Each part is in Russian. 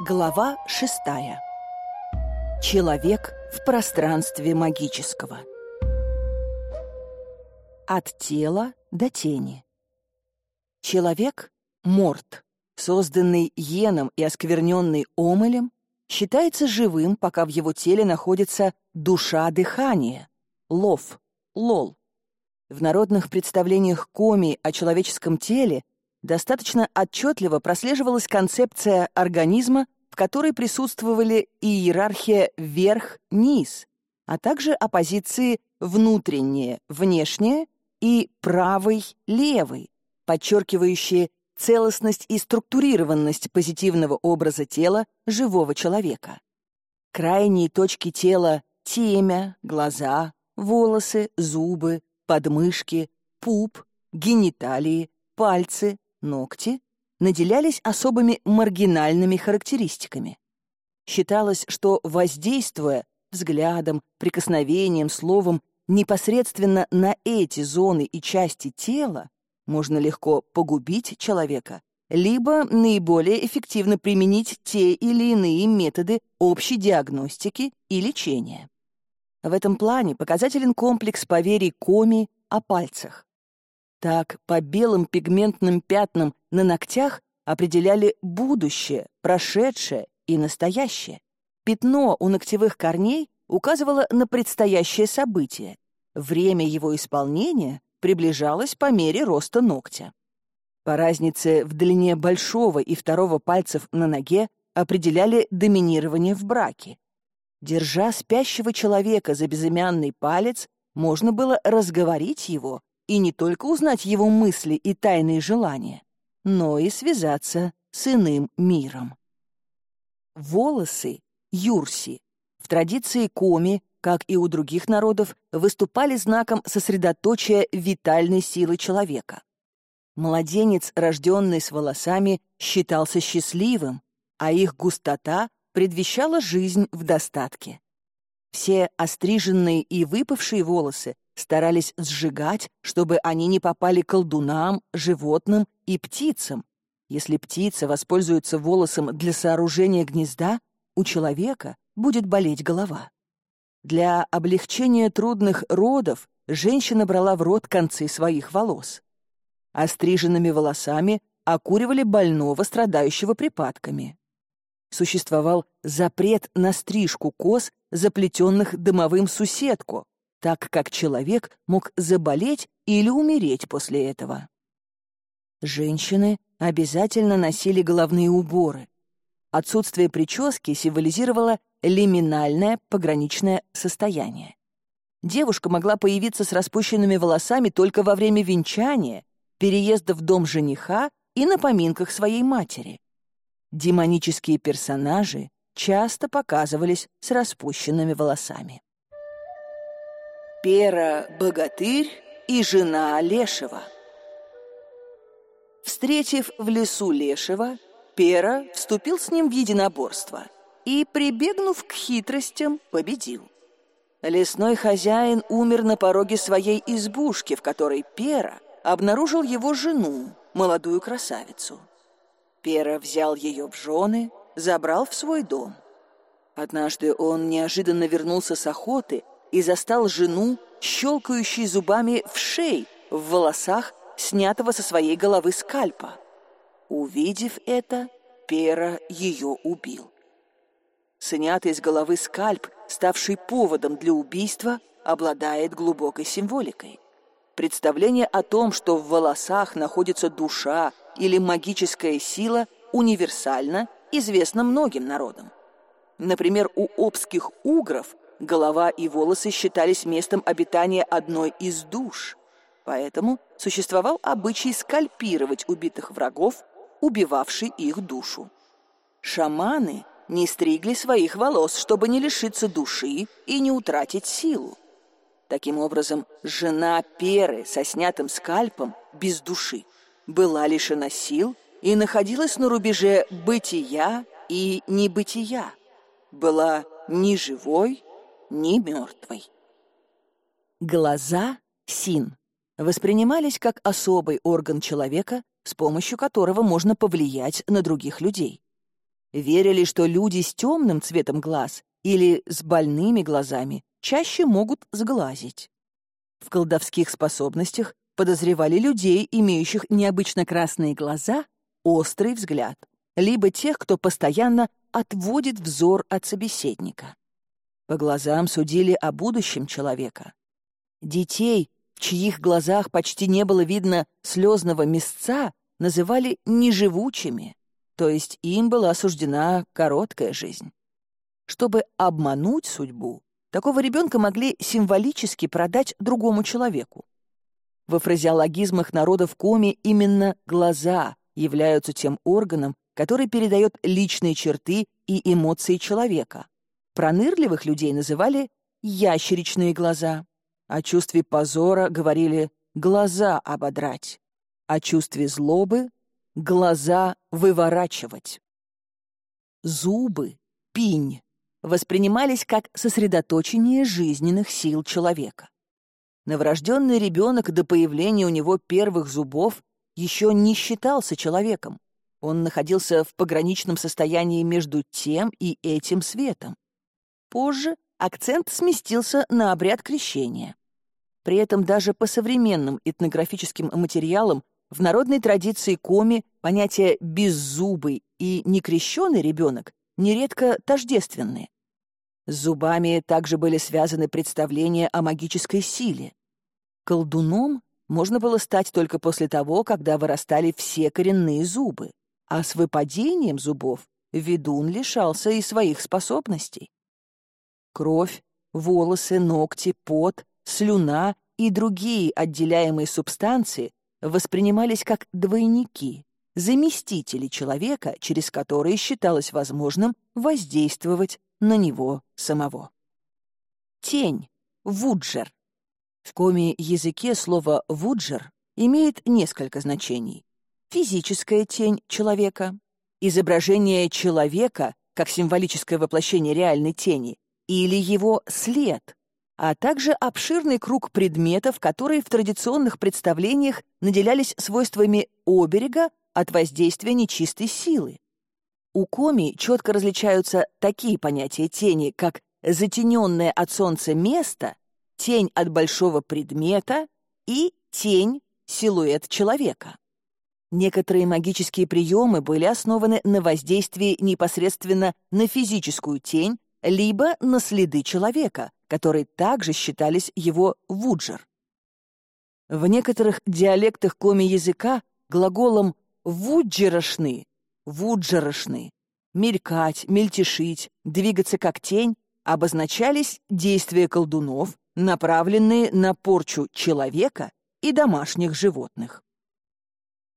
Глава шестая. Человек в пространстве магического. От тела до тени. Человек — морт, созданный йеном и оскверненный омылем, считается живым, пока в его теле находится душа дыхания, лов, лол. В народных представлениях коми о человеческом теле достаточно отчетливо прослеживалась концепция организма, в которой присутствовали иерархия верх-низ, а также оппозиции внутреннее, внешнее и правый-левый, подчеркивающие целостность и структурированность позитивного образа тела живого человека. Крайние точки тела — темя, глаза, волосы, зубы, подмышки, пуп, гениталии, пальцы, ногти наделялись особыми маргинальными характеристиками. Считалось, что воздействуя взглядом, прикосновением, словом непосредственно на эти зоны и части тела, можно легко погубить человека, либо наиболее эффективно применить те или иные методы общей диагностики и лечения. В этом плане показателен комплекс поверий Коми о пальцах. Так, по белым пигментным пятнам на ногтях определяли будущее, прошедшее и настоящее. Пятно у ногтевых корней указывало на предстоящее событие. Время его исполнения приближалось по мере роста ногтя. По разнице в длине большого и второго пальцев на ноге определяли доминирование в браке. Держа спящего человека за безымянный палец, можно было разговорить его и не только узнать его мысли и тайные желания, но и связаться с иным миром. Волосы, юрси, в традиции коми, как и у других народов, выступали знаком сосредоточия витальной силы человека. Младенец, рожденный с волосами, считался счастливым, а их густота предвещала жизнь в достатке. Все остриженные и выпавшие волосы старались сжигать, чтобы они не попали колдунам, животным и птицам. Если птица воспользуется волосом для сооружения гнезда, у человека будет болеть голова. Для облегчения трудных родов женщина брала в рот концы своих волос. Остриженными волосами окуривали больного, страдающего припадками. Существовал запрет на стрижку кос, заплетенных дымовым суседку, так как человек мог заболеть или умереть после этого. Женщины обязательно носили головные уборы. Отсутствие прически символизировало лиминальное пограничное состояние. Девушка могла появиться с распущенными волосами только во время венчания, переезда в дом жениха и на поминках своей матери. Демонические персонажи часто показывались с распущенными волосами. Пера — богатырь и жена Лешего. Встретив в лесу Лешего, Пера вступил с ним в единоборство и, прибегнув к хитростям, победил. Лесной хозяин умер на пороге своей избушки, в которой Пера обнаружил его жену, молодую красавицу. Пера взял ее в жены, забрал в свой дом. Однажды он неожиданно вернулся с охоты и застал жену, щелкающей зубами в шее, в волосах, снятого со своей головы скальпа. Увидев это, Пера ее убил. Снятый с головы скальп, ставший поводом для убийства, обладает глубокой символикой. Представление о том, что в волосах находится душа или магическая сила, универсально, известно многим народам. Например, у обских угров голова и волосы считались местом обитания одной из душ. Поэтому существовал обычай скальпировать убитых врагов, убивавший их душу. Шаманы не стригли своих волос, чтобы не лишиться души и не утратить силу. Таким образом, жена Перы со снятым скальпом без души была лишена сил и находилась на рубеже бытия и небытия. Была ни живой, ни мертвой. Глаза син воспринимались как особый орган человека, с помощью которого можно повлиять на других людей. верили, что люди с темным цветом глаз или с больными глазами чаще могут сглазить. В колдовских способностях подозревали людей, имеющих необычно красные глаза, острый взгляд, либо тех, кто постоянно отводит взор от собеседника. По глазам судили о будущем человека. Детей, в чьих глазах почти не было видно слезного места, называли неживучими, то есть им была осуждена короткая жизнь. Чтобы обмануть судьбу, такого ребенка могли символически продать другому человеку. Во фразеологизмах народов Коми именно глаза являются тем органом, который передает личные черты и эмоции человека. Пронырливых людей называли «ящеричные глаза», о чувстве позора говорили «глаза ободрать», о чувстве злобы — «глаза выворачивать». Зубы, пинь, воспринимались как сосредоточение жизненных сил человека. Новорожденный ребенок до появления у него первых зубов еще не считался человеком. Он находился в пограничном состоянии между тем и этим светом. Позже акцент сместился на обряд крещения. При этом даже по современным этнографическим материалам в народной традиции коми понятия «беззубый» и «некрещенный ребенок» нередко тождественны. С зубами также были связаны представления о магической силе. Колдуном можно было стать только после того, когда вырастали все коренные зубы а с выпадением зубов ведун лишался и своих способностей. Кровь, волосы, ногти, пот, слюна и другие отделяемые субстанции воспринимались как двойники, заместители человека, через которые считалось возможным воздействовать на него самого. Тень, вуджер. В коми-языке слово «вуджер» имеет несколько значений физическая тень человека, изображение человека как символическое воплощение реальной тени или его след, а также обширный круг предметов, которые в традиционных представлениях наделялись свойствами оберега от воздействия нечистой силы. У коми четко различаются такие понятия тени, как затененное от солнца место, тень от большого предмета и тень, силуэт человека. Некоторые магические приемы были основаны на воздействии непосредственно на физическую тень, либо на следы человека, которые также считались его вуджер. В некоторых диалектах коми-языка глаголом «вуджерошны» — «вуджерошны» — мелькать, мельтешить, двигаться как тень обозначались действия колдунов, направленные на порчу человека и домашних животных.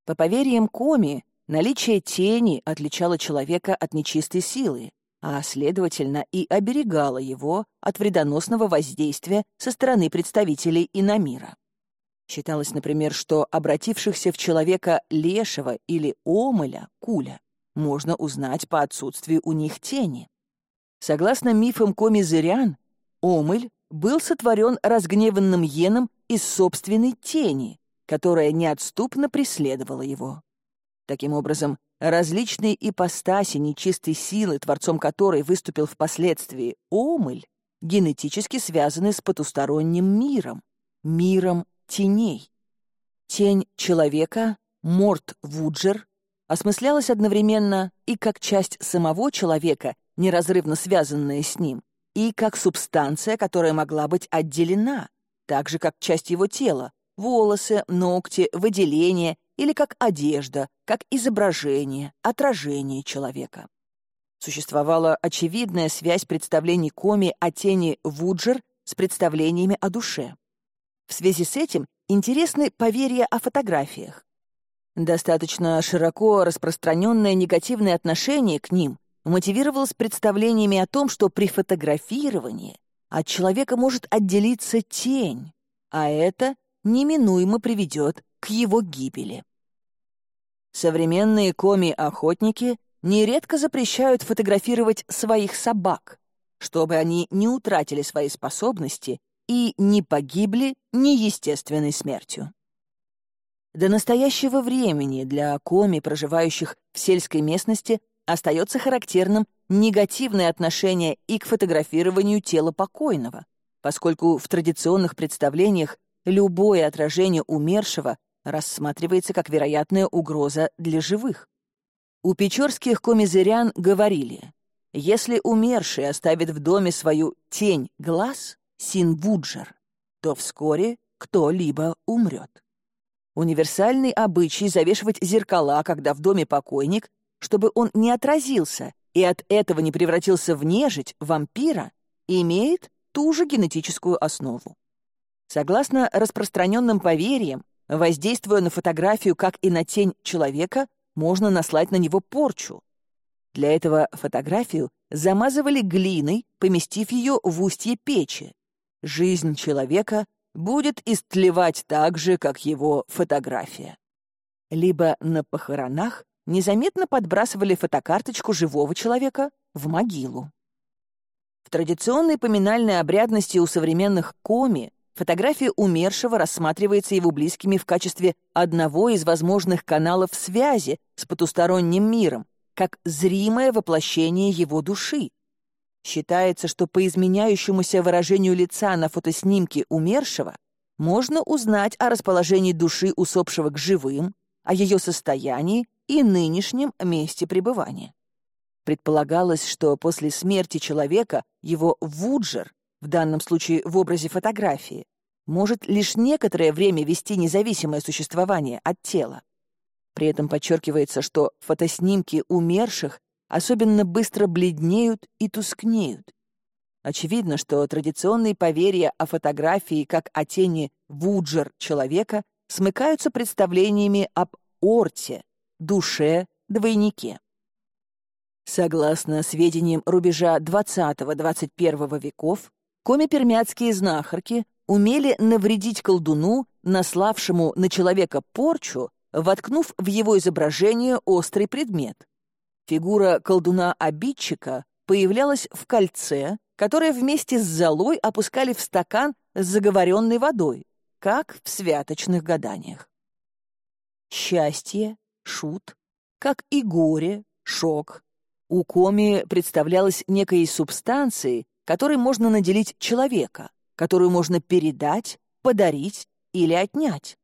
По поверьям Коми, наличие тени отличало человека от нечистой силы, а, следовательно, и оберегало его от вредоносного воздействия со стороны представителей иномира. Считалось, например, что обратившихся в человека лешего или омыля, куля, можно узнать по отсутствию у них тени. Согласно мифам коми-зырян, омыль был сотворен разгневанным йеном из собственной тени, которая неотступно преследовала его. Таким образом, различные ипостаси нечистой силы, творцом которой выступил впоследствии Омыль, генетически связаны с потусторонним миром, миром теней. Тень человека, Морт Вуджер, осмыслялась одновременно и как часть самого человека, неразрывно связанная с ним, и как субстанция, которая могла быть отделена, так же, как часть его тела, волосы, ногти, выделения или как одежда, как изображение, отражение человека. Существовала очевидная связь представлений Коми о тени Вуджер с представлениями о душе. В связи с этим интересны поверья о фотографиях. Достаточно широко распространенное негативное отношение к ним мотивировалось представлениями о том, что при фотографировании от человека может отделиться тень, а это неминуемо приведет к его гибели. Современные коми-охотники нередко запрещают фотографировать своих собак, чтобы они не утратили свои способности и не погибли неестественной смертью. До настоящего времени для коми, проживающих в сельской местности, остается характерным негативное отношение и к фотографированию тела покойного, поскольку в традиционных представлениях любое отражение умершего рассматривается как вероятная угроза для живых. У печорских комизырян говорили, если умерший оставит в доме свою тень глаз, синвуджер, то вскоре кто-либо умрет. Универсальный обычай завешивать зеркала, когда в доме покойник, чтобы он не отразился и от этого не превратился в нежить, вампира, имеет ту же генетическую основу. Согласно распространенным поверьям, воздействуя на фотографию как и на тень человека, можно наслать на него порчу. Для этого фотографию замазывали глиной, поместив ее в устье печи. Жизнь человека будет истлевать так же, как его фотография. Либо на похоронах незаметно подбрасывали фотокарточку живого человека в могилу. В традиционной поминальной обрядности у современных коми фотография умершего рассматривается его близкими в качестве одного из возможных каналов связи с потусторонним миром, как зримое воплощение его души. Считается, что по изменяющемуся выражению лица на фотоснимке умершего можно узнать о расположении души усопшего к живым, о ее состоянии и нынешнем месте пребывания. Предполагалось, что после смерти человека его вуджер, в данном случае в образе фотографии, может лишь некоторое время вести независимое существование от тела. При этом подчеркивается, что фотоснимки умерших особенно быстро бледнеют и тускнеют. Очевидно, что традиционные поверья о фотографии как о тени вуджер человека смыкаются представлениями об орте, душе, двойнике. Согласно сведениям рубежа XX-XXI веков, коми-пермяцкие знахарки умели навредить колдуну, наславшему на человека порчу, воткнув в его изображение острый предмет. Фигура колдуна-обидчика появлялась в кольце, которое вместе с золой опускали в стакан с заговоренной водой, как в святочных гаданиях. Счастье, шут, как и горе, шок. У коми представлялось некой субстанцией, которой можно наделить человека, которую можно передать, подарить или отнять.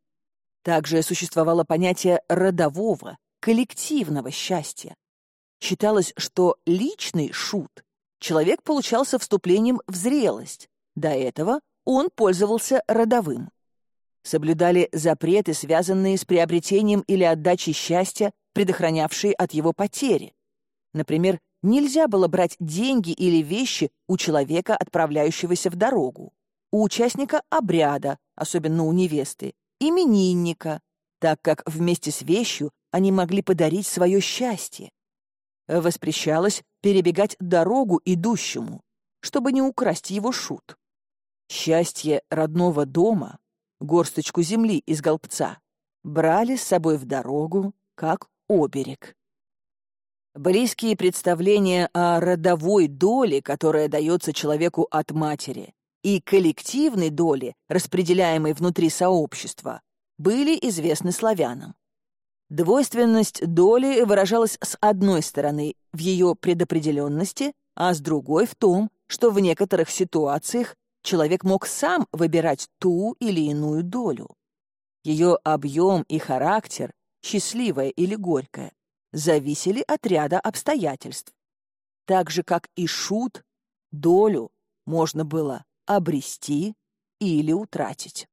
Также существовало понятие родового, коллективного счастья. Считалось, что личный шут человек получался вступлением в зрелость. До этого он пользовался родовым. Соблюдали запреты, связанные с приобретением или отдачей счастья, предохранявшие от его потери. Например, нельзя было брать деньги или вещи у человека, отправляющегося в дорогу, у участника обряда, особенно у невесты, именинника, так как вместе с вещью они могли подарить свое счастье. Воспрещалось перебегать дорогу идущему, чтобы не украсть его шут. Счастье родного дома, горсточку земли из голбца, брали с собой в дорогу, как оберег. Близкие представления о родовой доле, которая дается человеку от матери, и коллективной доли, распределяемой внутри сообщества, были известны славянам. Двойственность доли выражалась с одной стороны в ее предопределенности, а с другой в том, что в некоторых ситуациях человек мог сам выбирать ту или иную долю. Ее объем и характер, счастливое или горькое, зависели от ряда обстоятельств. Так же, как и шут, долю можно было обрести или утратить.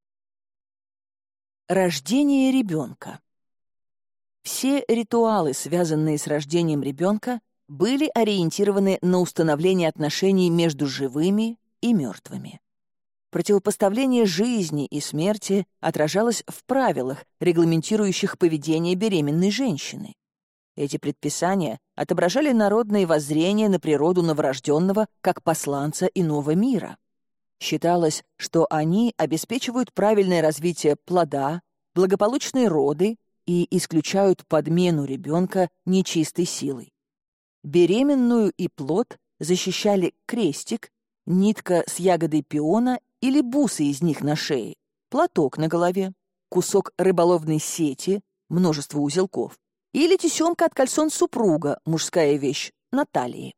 Рождение ребенка. Все ритуалы, связанные с рождением ребенка, были ориентированы на установление отношений между живыми и мертвыми. Противопоставление жизни и смерти отражалось в правилах, регламентирующих поведение беременной женщины. Эти предписания отображали народные воззрения на природу новорожденного как посланца иного мира. Считалось, что они обеспечивают правильное развитие плода, благополучные роды и исключают подмену ребенка нечистой силой. Беременную и плод защищали крестик, нитка с ягодой пиона или бусы из них на шее, платок на голове, кусок рыболовной сети, множество узелков, или тесемка от кальсон супруга, мужская вещь, на талии.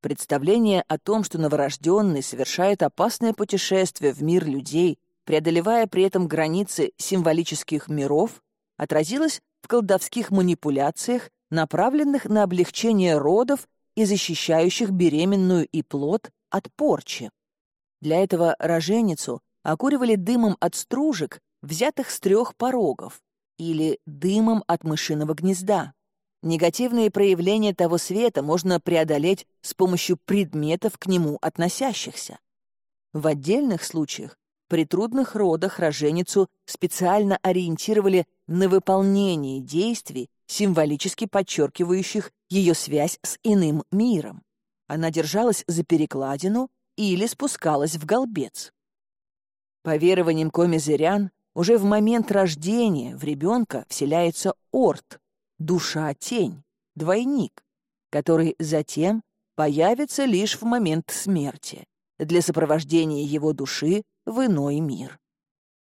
Представление о том, что новорожденный совершает опасное путешествие в мир людей, преодолевая при этом границы символических миров, отразилось в колдовских манипуляциях, направленных на облегчение родов и защищающих беременную и плод от порчи. Для этого роженицу окуривали дымом от стружек, взятых с трех порогов, или дымом от мышиного гнезда. Негативные проявления того света можно преодолеть с помощью предметов к нему относящихся. В отдельных случаях при трудных родах роженицу специально ориентировали на выполнение действий, символически подчеркивающих ее связь с иным миром. Она держалась за перекладину или спускалась в голбец. По верованиям комизырян, уже в момент рождения в ребенка вселяется орт, душа-тень, двойник, который затем появится лишь в момент смерти для сопровождения его души в иной мир.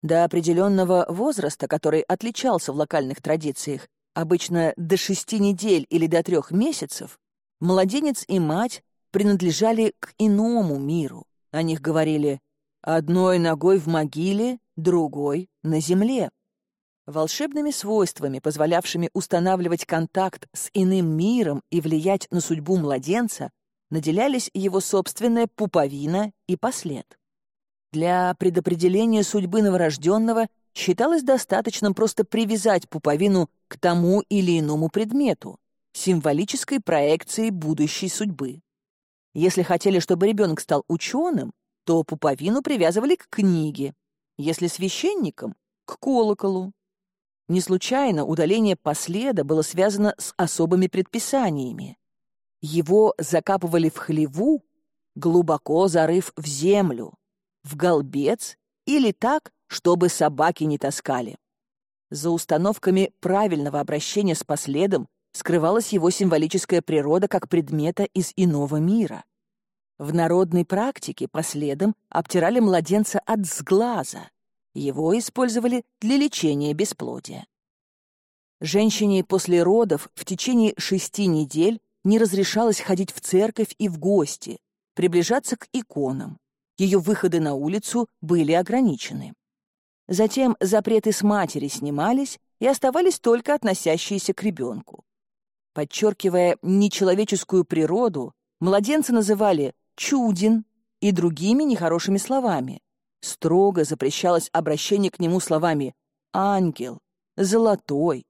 До определенного возраста, который отличался в локальных традициях, обычно до шести недель или до трех месяцев, младенец и мать принадлежали к иному миру. О них говорили «одной ногой в могиле, другой — на земле». Волшебными свойствами, позволявшими устанавливать контакт с иным миром и влиять на судьбу младенца, наделялись его собственная пуповина и послед. Для предопределения судьбы новорожденного считалось достаточным просто привязать пуповину к тому или иному предмету, символической проекции будущей судьбы. Если хотели, чтобы ребенок стал ученым, то пуповину привязывали к книге, если священником — к колоколу, не случайно удаление последа было связано с особыми предписаниями. Его закапывали в хлеву, глубоко зарыв в землю, в голбец или так, чтобы собаки не таскали. За установками правильного обращения с последом скрывалась его символическая природа как предмета из иного мира. В народной практике последом обтирали младенца от сглаза, его использовали для лечения бесплодия. Женщине после родов в течение шести недель не разрешалось ходить в церковь и в гости, приближаться к иконам. Ее выходы на улицу были ограничены. Затем запреты с матери снимались и оставались только относящиеся к ребенку. Подчеркивая нечеловеческую природу, младенца называли «чудин» и другими нехорошими словами, Строго запрещалось обращение к нему словами «ангел», «золотой».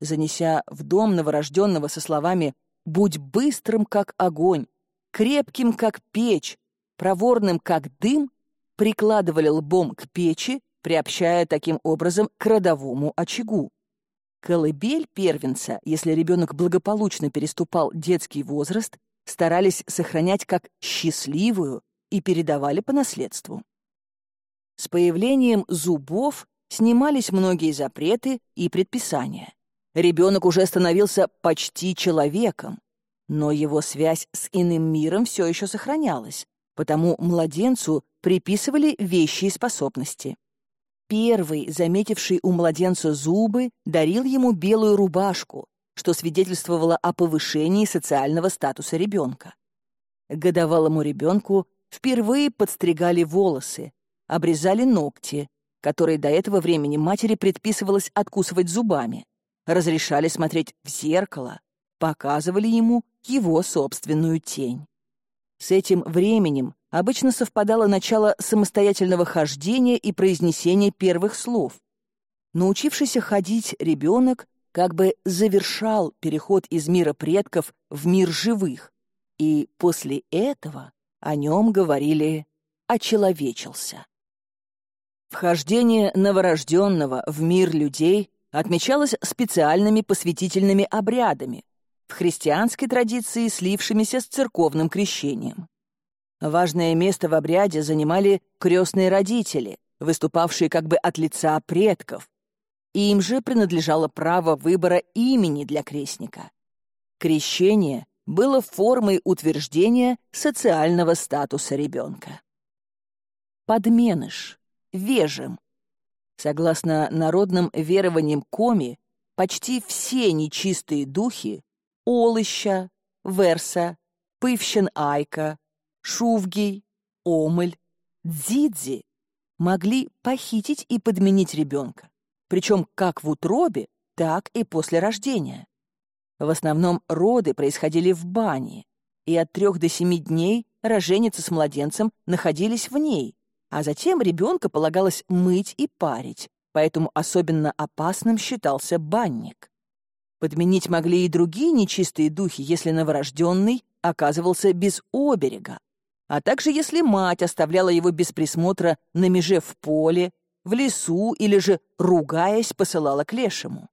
Занеся в дом новорожденного со словами «будь быстрым, как огонь», «крепким, как печь», «проворным, как дым», прикладывали лбом к печи, приобщая таким образом к родовому очагу. Колыбель первенца, если ребенок благополучно переступал детский возраст, старались сохранять как счастливую и передавали по наследству. С появлением зубов снимались многие запреты и предписания. Ребенок уже становился почти человеком, но его связь с иным миром все еще сохранялась, потому младенцу приписывали вещи и способности. Первый, заметивший у младенца зубы, дарил ему белую рубашку, что свидетельствовало о повышении социального статуса ребенка. Годовалому ребенку впервые подстригали волосы, обрезали ногти, которые до этого времени матери предписывалось откусывать зубами, разрешали смотреть в зеркало, показывали ему его собственную тень. С этим временем обычно совпадало начало самостоятельного хождения и произнесения первых слов. Научившийся ходить ребенок как бы завершал переход из мира предков в мир живых, и после этого о нем говорили «очеловечился». Вхождение новорожденного в мир людей отмечалось специальными посвятительными обрядами, в христианской традиции слившимися с церковным крещением. Важное место в обряде занимали крестные родители, выступавшие как бы от лица предков. Им же принадлежало право выбора имени для крестника. Крещение было формой утверждения социального статуса ребенка. Подменыш вежем. Согласно народным верованиям Коми, почти все нечистые духи — Олыща, Верса, Пывщен-Айка, Шувгий, Омыль, Дзидзи — могли похитить и подменить ребенка, причем как в утробе, так и после рождения. В основном роды происходили в бане, и от трех до семи дней роженица с младенцем находились в ней, а затем ребенка полагалось мыть и парить, поэтому особенно опасным считался банник. Подменить могли и другие нечистые духи, если новорожденный оказывался без оберега, а также если мать оставляла его без присмотра на меже в поле, в лесу или же, ругаясь, посылала к лешему.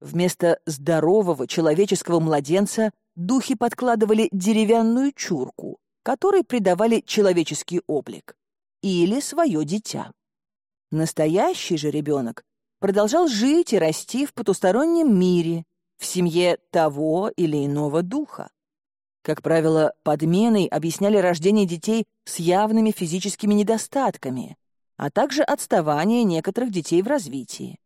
Вместо здорового человеческого младенца духи подкладывали деревянную чурку, которой придавали человеческий облик, или свое дитя. Настоящий же ребенок продолжал жить и расти в потустороннем мире, в семье того или иного духа. Как правило, подменой объясняли рождение детей с явными физическими недостатками, а также отставание некоторых детей в развитии.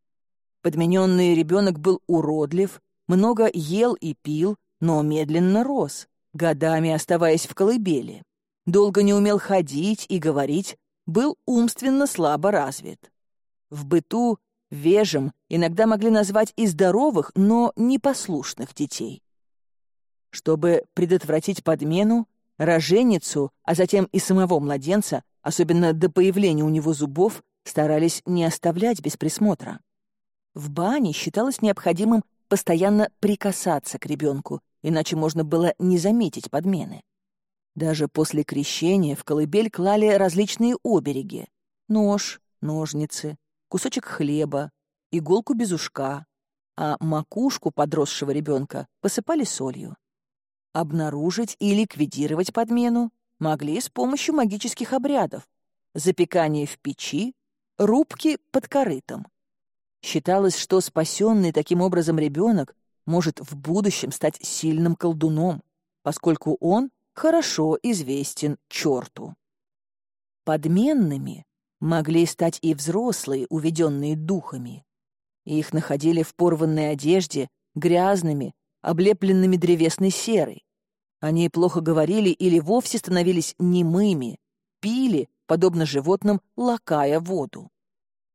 Подмененный ребенок был уродлив, много ел и пил, но медленно рос, годами оставаясь в колыбели. Долго не умел ходить и говорить, был умственно слабо развит. В быту вежем иногда могли назвать и здоровых, но непослушных детей. Чтобы предотвратить подмену, роженицу, а затем и самого младенца, особенно до появления у него зубов, старались не оставлять без присмотра. В бане считалось необходимым постоянно прикасаться к ребенку, иначе можно было не заметить подмены. Даже после крещения в колыбель клали различные обереги — нож, ножницы, кусочек хлеба, иголку без ушка, а макушку подросшего ребенка посыпали солью. Обнаружить и ликвидировать подмену могли с помощью магических обрядов — запекания в печи, рубки под корытом. Считалось, что спасенный таким образом ребенок может в будущем стать сильным колдуном, поскольку он хорошо известен черту. Подменными могли стать и взрослые, уведенные духами. Их находили в порванной одежде, грязными, облепленными древесной серой. Они плохо говорили или вовсе становились немыми, пили, подобно животным, лакая воду.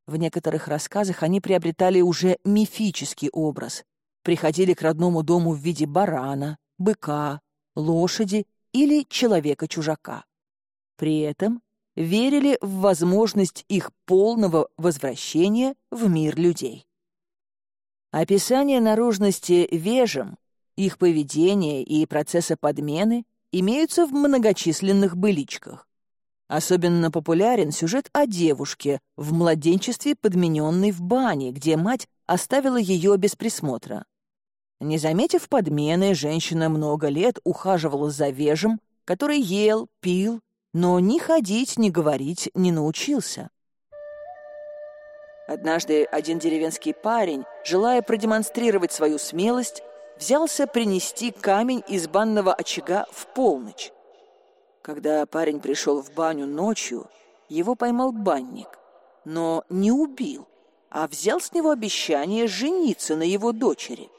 В некоторых рассказах они приобретали уже мифический образ, приходили к родному дому в виде барана, быка, лошади или человека-чужака. При этом верили в возможность их полного возвращения в мир людей. Описание наружности вежем, их поведения и процесса подмены имеются в многочисленных быличках. Особенно популярен сюжет о девушке, в младенчестве подмененной в бане, где мать оставила ее без присмотра. Не заметив подмены, женщина много лет ухаживала за вежем, который ел, пил, но ни ходить, ни говорить не научился. Однажды один деревенский парень, желая продемонстрировать свою смелость, взялся принести камень из банного очага в полночь. Когда парень пришел в баню ночью, его поймал банник, но не убил, а взял с него обещание жениться на его дочери.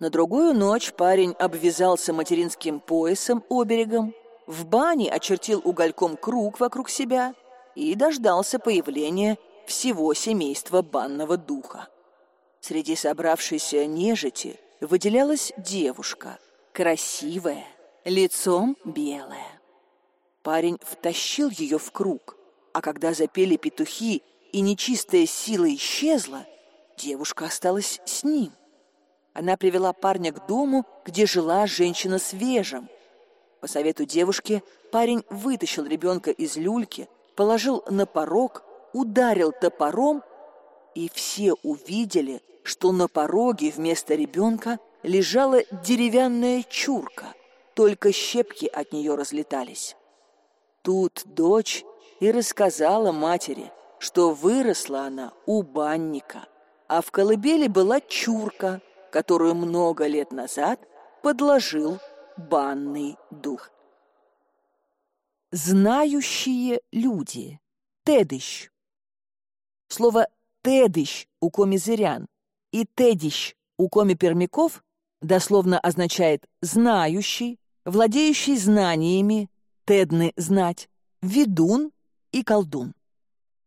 На другую ночь парень обвязался материнским поясом оберегом, в бане очертил угольком круг вокруг себя и дождался появления всего семейства банного духа. Среди собравшейся нежити выделялась девушка, красивая, лицом белая. Парень втащил ее в круг, а когда запели петухи и нечистая сила исчезла, девушка осталась с ним. Она привела парня к дому, где жила женщина с вежем. По совету девушки парень вытащил ребенка из люльки, положил на порог, ударил топором, и все увидели, что на пороге вместо ребенка лежала деревянная чурка, только щепки от нее разлетались. Тут дочь и рассказала матери, что выросла она у банника, а в колыбели была чурка, которую много лет назад подложил банный дух. Знающие люди. Тедыщ. Слово «тедыщ» у комизырян и тедищ у коми-пермяков дословно означает «знающий», «владеющий знаниями», «тедны» — «знать», «ведун» и «колдун».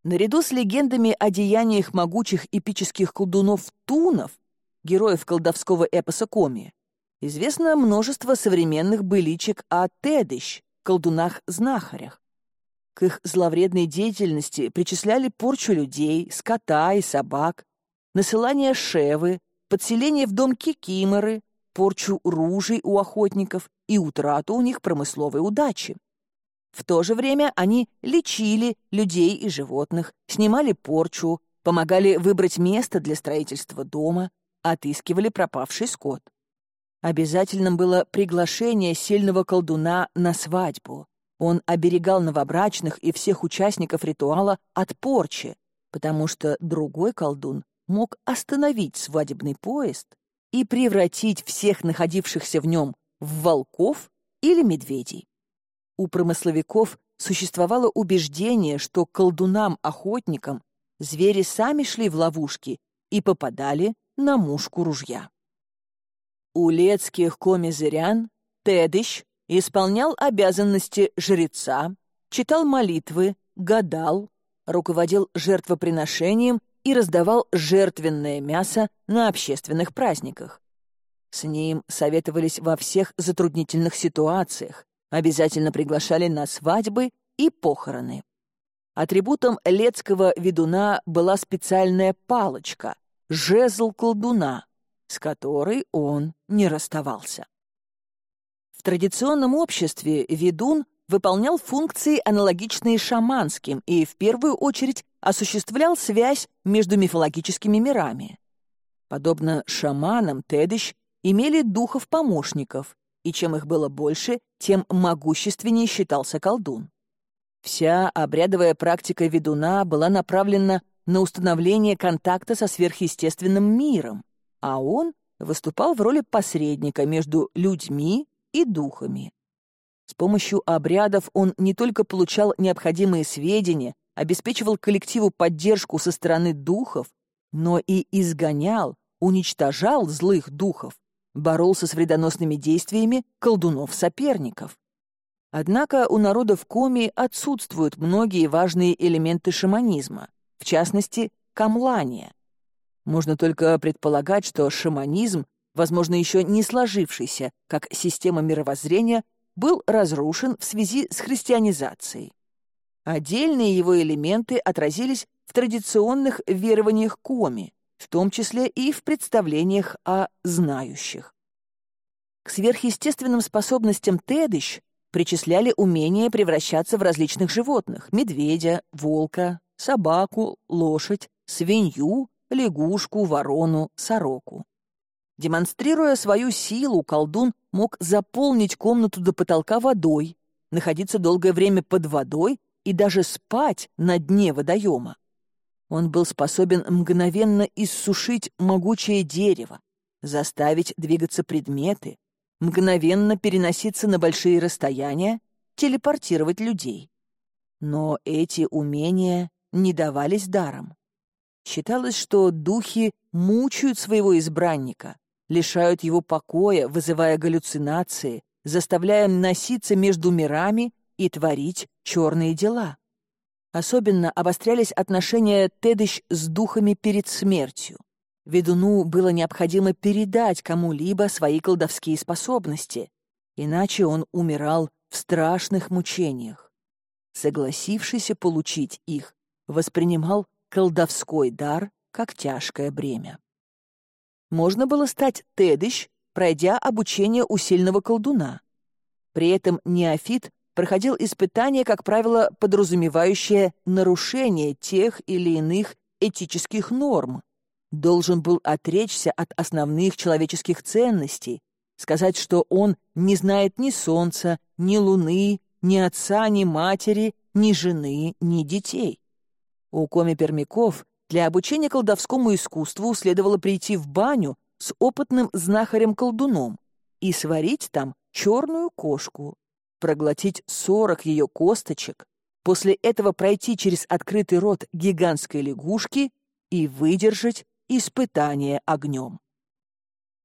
Наряду с легендами о деяниях могучих эпических колдунов-тунов, героев колдовского эпоса Коми, известно множество современных быличек о Тедыщ, колдунах-знахарях. К их зловредной деятельности причисляли порчу людей, скота и собак, насылание шевы, подселение в дом кикиморы, порчу ружей у охотников и утрату у них промысловой удачи. В то же время они лечили людей и животных, снимали порчу, помогали выбрать место для строительства дома, отыскивали пропавший скот. Обязательным было приглашение сильного колдуна на свадьбу. Он оберегал новобрачных и всех участников ритуала от порчи, потому что другой колдун мог остановить свадебный поезд и превратить всех находившихся в нем в волков или медведей. У промысловиков существовало убеждение, что колдунам-охотникам звери сами шли в ловушки и попадали на мушку ружья. У лецких комизырян Тедыщ исполнял обязанности жреца, читал молитвы, гадал, руководил жертвоприношением и раздавал жертвенное мясо на общественных праздниках. С ним советовались во всех затруднительных ситуациях, Обязательно приглашали на свадьбы и похороны. Атрибутом лецкого ведуна была специальная палочка — жезл колдуна, с которой он не расставался. В традиционном обществе ведун выполнял функции, аналогичные шаманским, и в первую очередь осуществлял связь между мифологическими мирами. Подобно шаманам, Тедыщ имели духов-помощников, и чем их было больше, тем могущественнее считался колдун. Вся обрядовая практика ведуна была направлена на установление контакта со сверхъестественным миром, а он выступал в роли посредника между людьми и духами. С помощью обрядов он не только получал необходимые сведения, обеспечивал коллективу поддержку со стороны духов, но и изгонял, уничтожал злых духов, боролся с вредоносными действиями колдунов-соперников. Однако у народов Коми отсутствуют многие важные элементы шаманизма, в частности, камлания. Можно только предполагать, что шаманизм, возможно, еще не сложившийся как система мировоззрения, был разрушен в связи с христианизацией. Отдельные его элементы отразились в традиционных верованиях Коми, в том числе и в представлениях о знающих. К сверхъестественным способностям Тедыщ причисляли умение превращаться в различных животных — медведя, волка, собаку, лошадь, свинью, лягушку, ворону, сороку. Демонстрируя свою силу, колдун мог заполнить комнату до потолка водой, находиться долгое время под водой и даже спать на дне водоема. Он был способен мгновенно иссушить могучее дерево, заставить двигаться предметы, мгновенно переноситься на большие расстояния, телепортировать людей. Но эти умения не давались даром. Считалось, что духи мучают своего избранника, лишают его покоя, вызывая галлюцинации, заставляя носиться между мирами и творить черные дела. Особенно обострялись отношения Тедыщ с духами перед смертью. Ведуну было необходимо передать кому-либо свои колдовские способности, иначе он умирал в страшных мучениях. Согласившийся получить их, воспринимал колдовской дар как тяжкое бремя. Можно было стать Тедыщ, пройдя обучение у сильного колдуна. При этом неофит проходил испытание, как правило, подразумевающее нарушение тех или иных этических норм, должен был отречься от основных человеческих ценностей, сказать, что он не знает ни солнца, ни луны, ни отца, ни матери, ни жены, ни детей. У коми-пермяков для обучения колдовскому искусству следовало прийти в баню с опытным знахарем-колдуном и сварить там черную кошку, проглотить сорок ее косточек, после этого пройти через открытый рот гигантской лягушки и выдержать испытание огнем.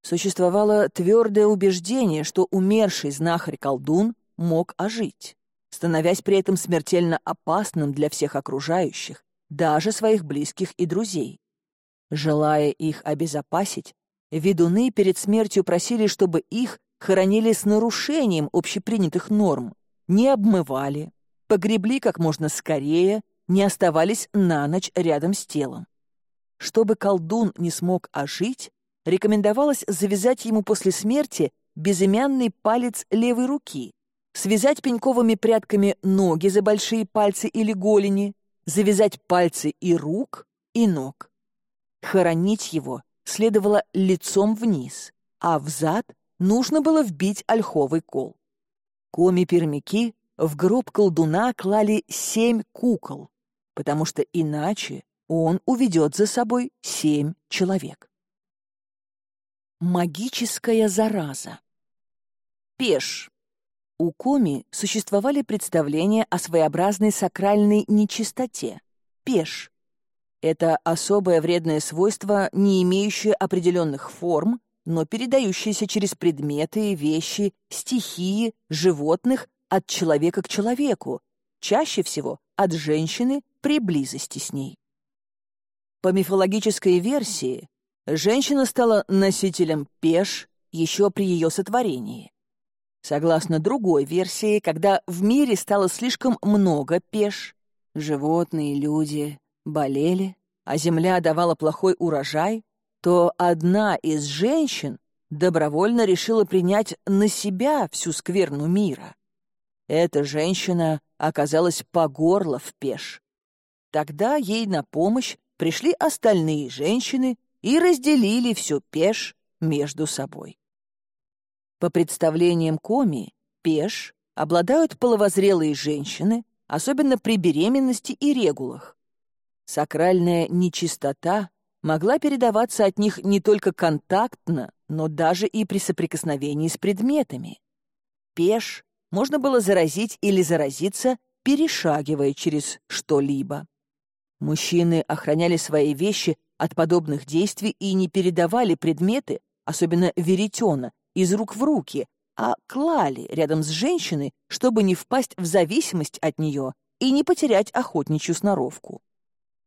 Существовало твердое убеждение, что умерший знахарь-колдун мог ожить, становясь при этом смертельно опасным для всех окружающих, даже своих близких и друзей. Желая их обезопасить, ведуны перед смертью просили, чтобы их хоронили с нарушением общепринятых норм, не обмывали, погребли как можно скорее, не оставались на ночь рядом с телом. Чтобы колдун не смог ожить, рекомендовалось завязать ему после смерти безымянный палец левой руки, связать пеньковыми прядками ноги за большие пальцы или голени, завязать пальцы и рук, и ног. Хоронить его следовало лицом вниз, а в зад нужно было вбить ольховый кол. Коми-пермяки в гроб колдуна клали семь кукол, потому что иначе он уведет за собой семь человек. Магическая зараза. Пеш. У Коми существовали представления о своеобразной сакральной нечистоте. Пеш. Это особое вредное свойство, не имеющее определенных форм, но передающееся через предметы, вещи, стихии, животных от человека к человеку, чаще всего от женщины при близости с ней. По мифологической версии, женщина стала носителем пеш еще при ее сотворении. Согласно другой версии, когда в мире стало слишком много пеш, животные, люди болели, а земля давала плохой урожай, то одна из женщин добровольно решила принять на себя всю скверну мира. Эта женщина оказалась по горло в пеш. Тогда ей на помощь пришли остальные женщины и разделили всю пеш между собой. По представлениям Коми, пеш обладают половозрелые женщины, особенно при беременности и регулах. Сакральная нечистота могла передаваться от них не только контактно, но даже и при соприкосновении с предметами. Пеш можно было заразить или заразиться, перешагивая через что-либо. Мужчины охраняли свои вещи от подобных действий и не передавали предметы, особенно веретена, из рук в руки, а клали рядом с женщиной, чтобы не впасть в зависимость от нее и не потерять охотничью сноровку.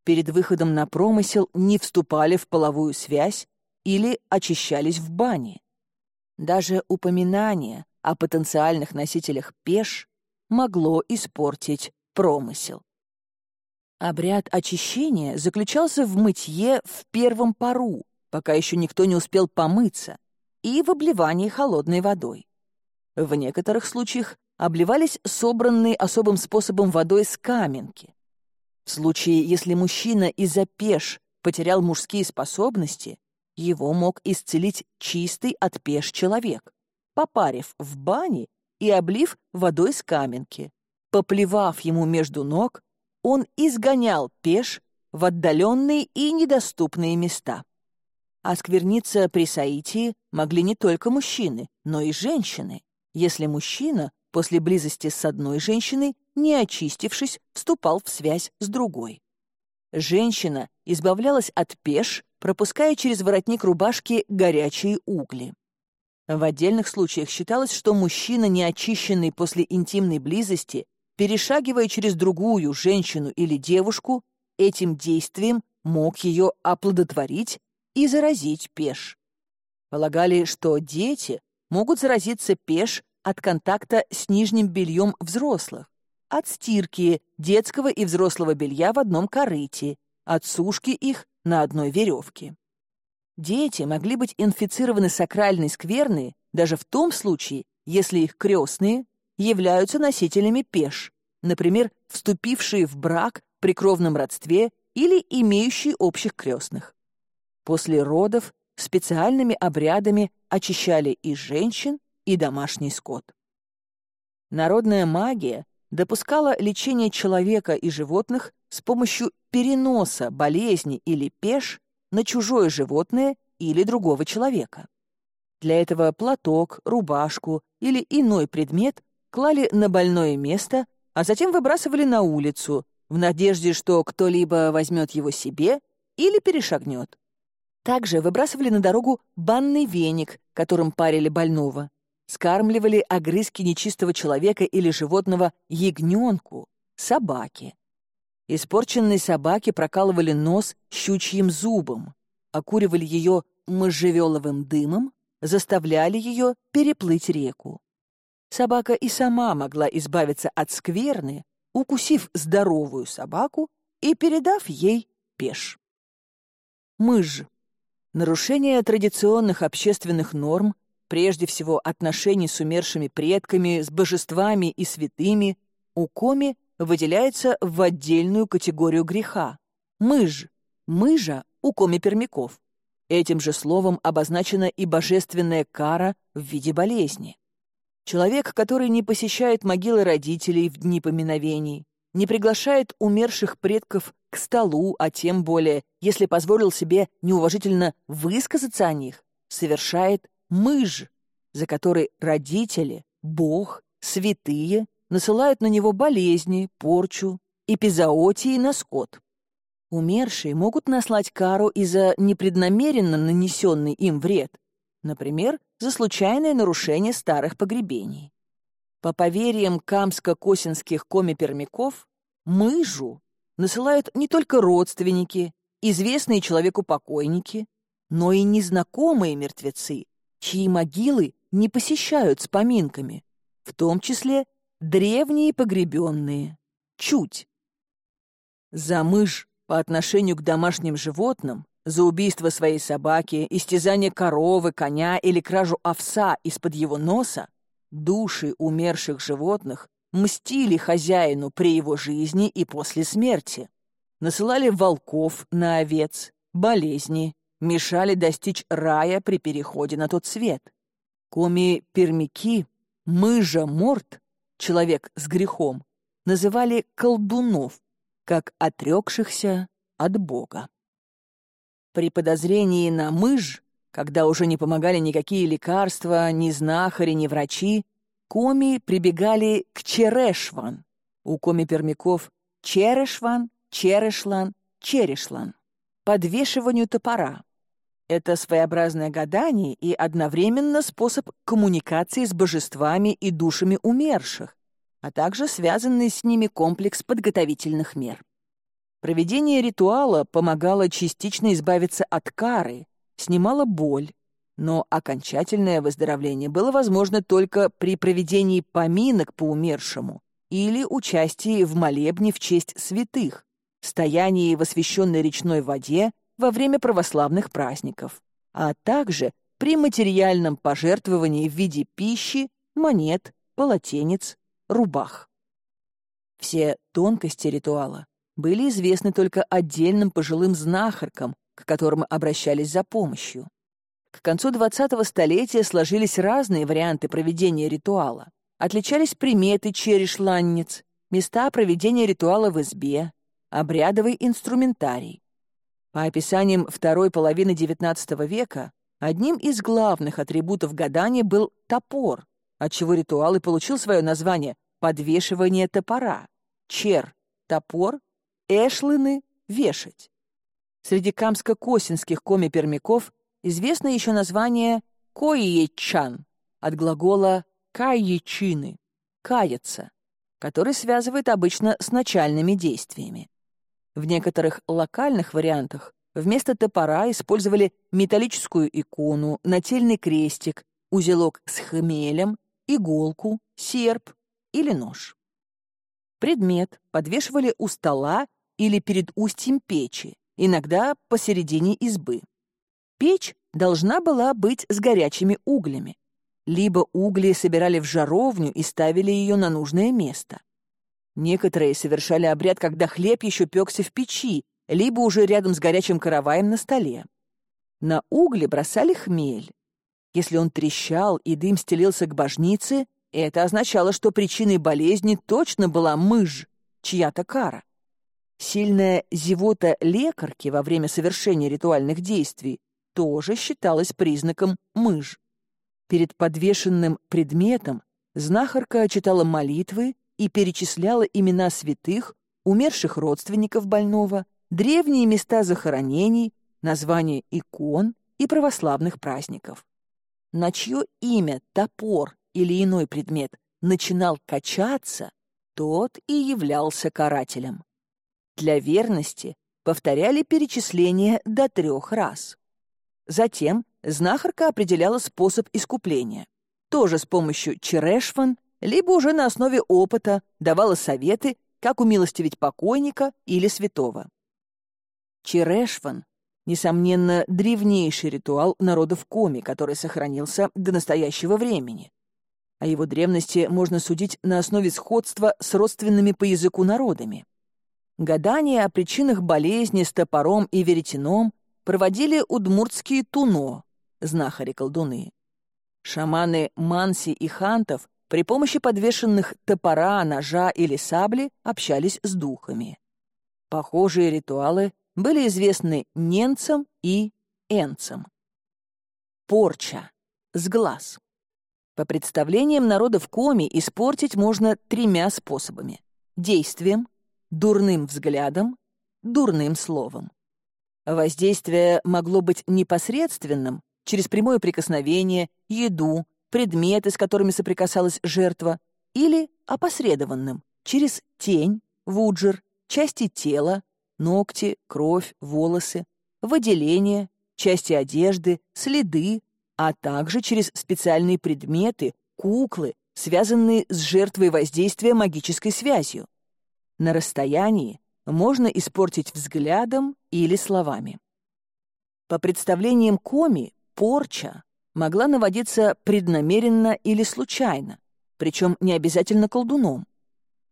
Перед выходом на промысел не вступали в половую связь или очищались в бане. Даже упоминание о потенциальных носителях пеш могло испортить промысел. Обряд очищения заключался в мытье в первом пару, пока еще никто не успел помыться, и в обливании холодной водой. В некоторых случаях обливались собранные особым способом водой с каменки. В случае, если мужчина из-за пеш потерял мужские способности, его мог исцелить чистый от пеш человек, попарив в бане и облив водой с каменки. Поплевав ему между ног, он изгонял пеш в отдаленные и недоступные места. Оскверниться при соитии могли не только мужчины, но и женщины, если мужчина после близости с одной женщиной, не очистившись, вступал в связь с другой. Женщина избавлялась от пеш, пропуская через воротник рубашки горячие угли. В отдельных случаях считалось, что мужчина, не очищенный после интимной близости, перешагивая через другую женщину или девушку, этим действием мог ее оплодотворить и заразить пеш. Полагали, что дети могут заразиться пеш от контакта с нижним бельем взрослых, от стирки детского и взрослого белья в одном корыте, от сушки их на одной веревке. Дети могли быть инфицированы сакральной скверной даже в том случае, если их крестные являются носителями пеш, например, вступившие в брак при кровном родстве или имеющие общих крестных. После родов специальными обрядами очищали и женщин, и домашний скот. Народная магия допускала лечение человека и животных с помощью переноса болезни или пеш на чужое животное или другого человека. Для этого платок, рубашку или иной предмет клали на больное место, а затем выбрасывали на улицу, в надежде, что кто-либо возьмет его себе или перешагнет. Также выбрасывали на дорогу банный веник, которым парили больного. Скармливали огрызки нечистого человека или животного ягненку, собаке. Испорченной собаке прокалывали нос щучьим зубом, окуривали ее можжевеловым дымом, заставляли ее переплыть реку. Собака и сама могла избавиться от скверны, укусив здоровую собаку и передав ей пеш. Мыж. Нарушение традиционных общественных норм, прежде всего отношений с умершими предками, с божествами и святыми, у коми выделяется в отдельную категорию греха. Мыж. Мыжа у коми-пермяков. Этим же словом обозначена и божественная кара в виде болезни. Человек, который не посещает могилы родителей в дни поминовений, не приглашает умерших предков к столу, а тем более, если позволил себе неуважительно высказаться о них, совершает мыж, за который родители, Бог, святые насылают на него болезни, порчу, эпизоотии на скот. Умершие могут наслать кару из-за непреднамеренно нанесенный им вред, например, за случайное нарушение старых погребений. По поверьям камско-косинских коми-пермяков, мыжу насылают не только родственники, известные человеку покойники, но и незнакомые мертвецы, чьи могилы не посещают с поминками, в том числе древние погребенные, чуть. За мышь по отношению к домашним животным за убийство своей собаки, истязание коровы, коня или кражу овса из-под его носа души умерших животных мстили хозяину при его жизни и после смерти, насылали волков на овец, болезни, мешали достичь рая при переходе на тот свет. Коми-пермяки, мыжа-морт, человек с грехом, называли колдунов, как отрекшихся от Бога. При подозрении на мыж, когда уже не помогали никакие лекарства, ни знахари, ни врачи, коми прибегали к черешван. У коми-пермяков черешван, черешлан, черешлан. Подвешиванию топора. Это своеобразное гадание и одновременно способ коммуникации с божествами и душами умерших, а также связанный с ними комплекс подготовительных мер. Проведение ритуала помогало частично избавиться от кары, снимало боль, но окончательное выздоровление было возможно только при проведении поминок по умершему или участии в молебне в честь святых, стоянии в освященной речной воде во время православных праздников, а также при материальном пожертвовании в виде пищи, монет, полотенец, рубах. Все тонкости ритуала были известны только отдельным пожилым знахаркам, к которым обращались за помощью. К концу 20-го столетия сложились разные варианты проведения ритуала. Отличались приметы черешланниц, места проведения ритуала в избе, обрядовый инструментарий. По описаниям второй половины XIX века, одним из главных атрибутов гадания был топор, отчего ритуал и получил свое название «подвешивание топора». Чер — топор, эшлыны — вешать. Среди камско-косинских коми-пермяков известно еще название коиечан от глагола кайечины — каяться, который связывает обычно с начальными действиями. В некоторых локальных вариантах вместо топора использовали металлическую икону, нательный крестик, узелок с хмелем, иголку, серп или нож. Предмет подвешивали у стола или перед устьем печи, иногда посередине избы. Печь должна была быть с горячими углями. Либо угли собирали в жаровню и ставили ее на нужное место. Некоторые совершали обряд, когда хлеб еще пекся в печи, либо уже рядом с горячим караваем на столе. На угли бросали хмель. Если он трещал и дым стелился к божнице, это означало, что причиной болезни точно была мышь, чья-то кара. Сильная зевота лекарки во время совершения ритуальных действий тоже считалась признаком мышь. Перед подвешенным предметом знахарка читала молитвы и перечисляла имена святых, умерших родственников больного, древние места захоронений, названия икон и православных праздников. На чье имя топор или иной предмет начинал качаться, тот и являлся карателем. Для верности повторяли перечисление до трех раз. Затем знахарка определяла способ искупления. Тоже с помощью черешван, либо уже на основе опыта давала советы, как умилостивить покойника или святого. Черешван — несомненно, древнейший ритуал народов Коми, который сохранился до настоящего времени. О его древности можно судить на основе сходства с родственными по языку народами. Гадания о причинах болезни с топором и веретеном проводили удмуртские туно, знахари-колдуны. Шаманы Манси и Хантов при помощи подвешенных топора, ножа или сабли общались с духами. Похожие ритуалы были известны немцам и энцам. Порча. С глаз. По представлениям народов Коми испортить можно тремя способами. Действием, дурным взглядом, дурным словом. Воздействие могло быть непосредственным, через прямое прикосновение, еду, предметы, с которыми соприкасалась жертва, или опосредованным, через тень, вуджер, части тела, ногти, кровь, волосы, выделения, части одежды, следы, а также через специальные предметы, куклы, связанные с жертвой воздействия магической связью. На расстоянии можно испортить взглядом или словами. По представлениям Коми, порча могла наводиться преднамеренно или случайно, причем не обязательно колдуном.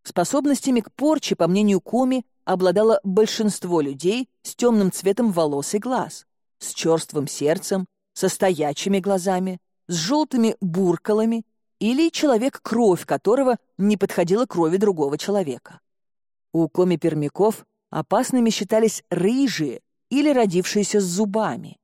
Способностями к порче, по мнению Коми, обладало большинство людей с темным цветом волос и глаз, с черствым сердцем, со стоячими глазами, с желтыми буркалами или человек, кровь которого не подходила крови другого человека. У коми-пермяков опасными считались рыжие или родившиеся с зубами.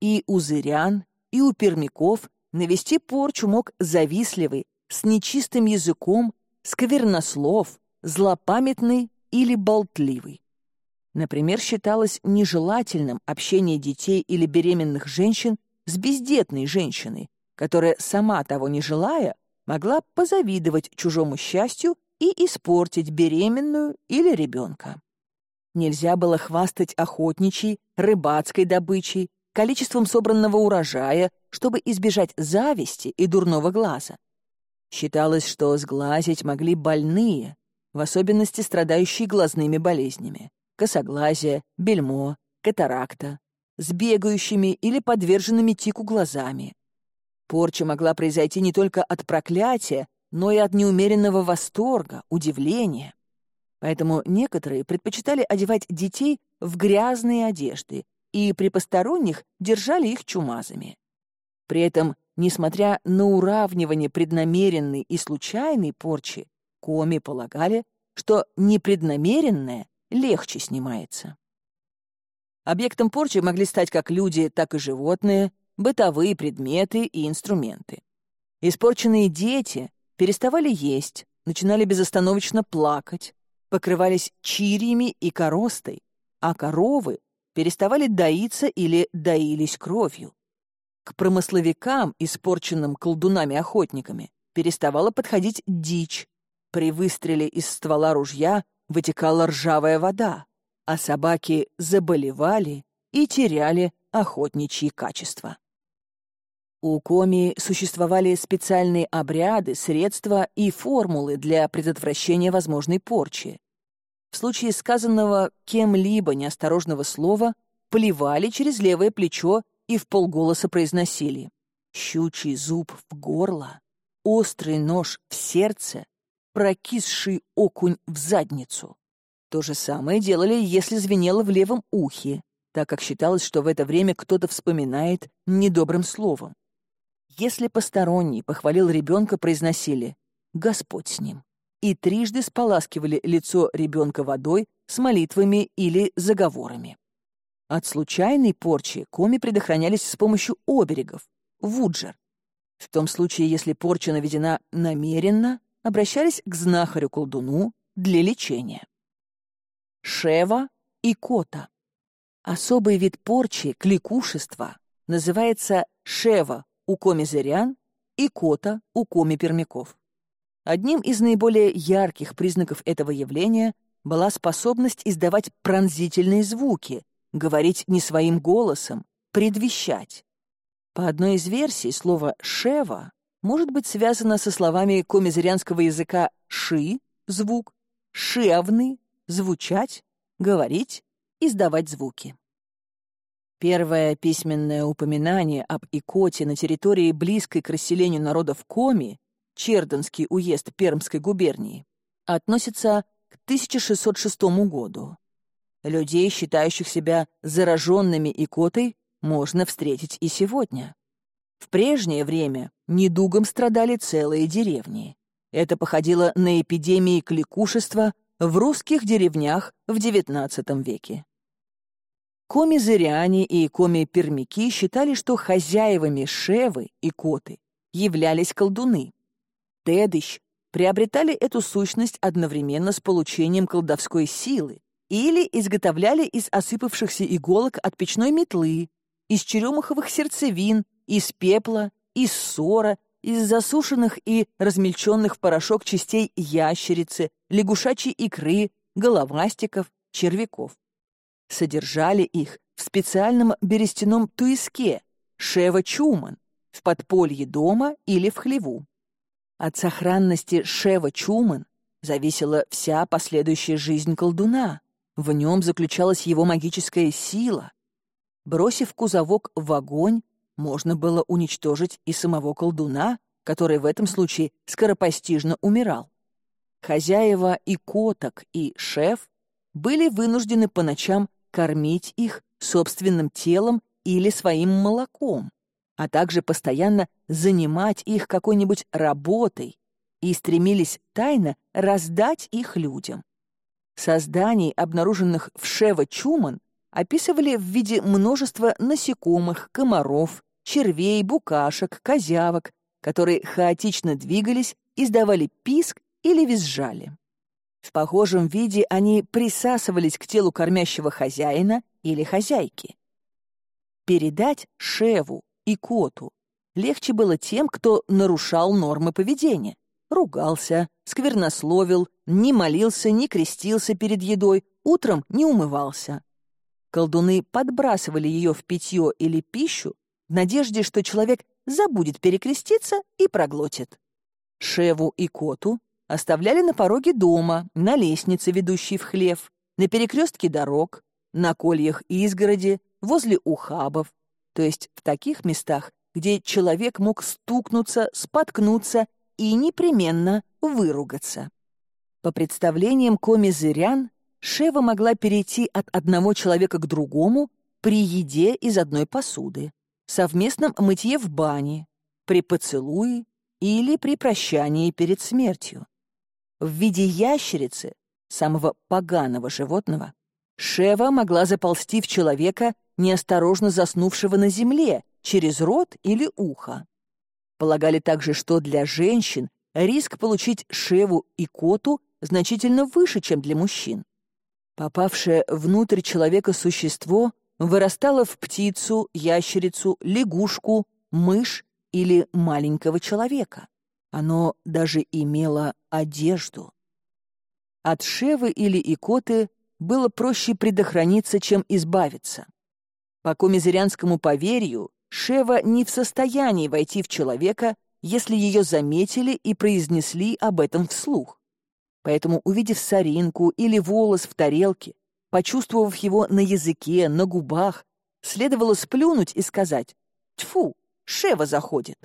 И у зырян, и у пермяков навести порчу мог завистливый, с нечистым языком, сквернослов, злопамятный или болтливый. Например, считалось нежелательным общение детей или беременных женщин с бездетной женщиной, которая, сама того не желая, могла позавидовать чужому счастью и испортить беременную или ребенка. Нельзя было хвастать охотничьей, рыбацкой добычей, количеством собранного урожая, чтобы избежать зависти и дурного глаза. Считалось, что сглазить могли больные, в особенности страдающие глазными болезнями, косоглазие, бельмо, катаракта, с бегающими или подверженными тику глазами. Порча могла произойти не только от проклятия, но и от неумеренного восторга, удивления. Поэтому некоторые предпочитали одевать детей в грязные одежды и при посторонних держали их чумазами. При этом, несмотря на уравнивание преднамеренной и случайной порчи, коми полагали, что непреднамеренное легче снимается. Объектом порчи могли стать как люди, так и животные, бытовые предметы и инструменты. Испорченные дети переставали есть, начинали безостановочно плакать, покрывались чирьями и коростой, а коровы переставали доиться или доились кровью. К промысловикам, испорченным колдунами-охотниками, переставала подходить дичь. При выстреле из ствола ружья вытекала ржавая вода, а собаки заболевали и теряли охотничьи качества. У Коми существовали специальные обряды, средства и формулы для предотвращения возможной порчи. В случае сказанного кем-либо неосторожного слова плевали через левое плечо и в полголоса произносили «щучий зуб в горло, острый нож в сердце, прокисший окунь в задницу». То же самое делали, если звенело в левом ухе, так как считалось, что в это время кто-то вспоминает недобрым словом. Если посторонний похвалил ребенка, произносили «Господь с ним» и трижды споласкивали лицо ребенка водой с молитвами или заговорами. От случайной порчи коми предохранялись с помощью оберегов, вуджер. В том случае, если порча наведена намеренно, обращались к знахарю-колдуну для лечения. Шева и кота. Особый вид порчи, кликушества, называется шева у комизырян и кота у коми-пермяков. Одним из наиболее ярких признаков этого явления была способность издавать пронзительные звуки, говорить не своим голосом, предвещать. По одной из версий, слово «шева» может быть связано со словами комизырянского языка «ши» — звук, «шевный» — звучать, говорить, издавать звуки. Первое письменное упоминание об икоте на территории, близкой к расселению народов Коми, Черденский уезд Пермской губернии, относится к 1606 году. Людей, считающих себя зараженными икотой, можно встретить и сегодня. В прежнее время недугом страдали целые деревни. Это походило на эпидемии кликушества в русских деревнях в XIX веке. Коми-зыряне и коми-пермяки считали, что хозяевами Шевы и Коты являлись колдуны. Тедыщ приобретали эту сущность одновременно с получением колдовской силы или изготовляли из осыпавшихся иголок от печной метлы, из черемуховых сердцевин, из пепла, из ссора, из засушенных и размельченных в порошок частей ящерицы, лягушачьей икры, головастиков, червяков. Содержали их в специальном берестяном туиске Шева Чуман в подполье дома или в хлеву. От сохранности Шева Чуман зависела вся последующая жизнь колдуна. В нем заключалась его магическая сила. Бросив кузовок в огонь, можно было уничтожить и самого колдуна, который в этом случае скоропостижно умирал. Хозяева и коток, и шеф были вынуждены по ночам кормить их собственным телом или своим молоком а также постоянно занимать их какой-нибудь работой и стремились тайно раздать их людям. Созданий, обнаруженных в Шева-Чуман, описывали в виде множества насекомых, комаров, червей, букашек, козявок, которые хаотично двигались, издавали писк или визжали. В похожем виде они присасывались к телу кормящего хозяина или хозяйки. Передать Шеву и коту. Легче было тем, кто нарушал нормы поведения. Ругался, сквернословил, не молился, не крестился перед едой, утром не умывался. Колдуны подбрасывали ее в питье или пищу в надежде, что человек забудет перекреститься и проглотит. Шеву и коту оставляли на пороге дома, на лестнице, ведущей в хлев, на перекрестке дорог, на кольях изгороди, возле ухабов, то есть в таких местах, где человек мог стукнуться, споткнуться и непременно выругаться. По представлениям коми-зырян, Шева могла перейти от одного человека к другому при еде из одной посуды, совместном мытье в бане, при поцелуе или при прощании перед смертью. В виде ящерицы, самого поганого животного, Шева могла заползти в человека неосторожно заснувшего на земле, через рот или ухо. Полагали также, что для женщин риск получить шеву и коту значительно выше, чем для мужчин. Попавшее внутрь человека существо вырастало в птицу, ящерицу, лягушку, мышь или маленького человека. Оно даже имело одежду. От шевы или икоты было проще предохраниться, чем избавиться. По комизырянскому поверью, Шева не в состоянии войти в человека, если ее заметили и произнесли об этом вслух. Поэтому, увидев соринку или волос в тарелке, почувствовав его на языке, на губах, следовало сплюнуть и сказать «Тьфу, Шева заходит».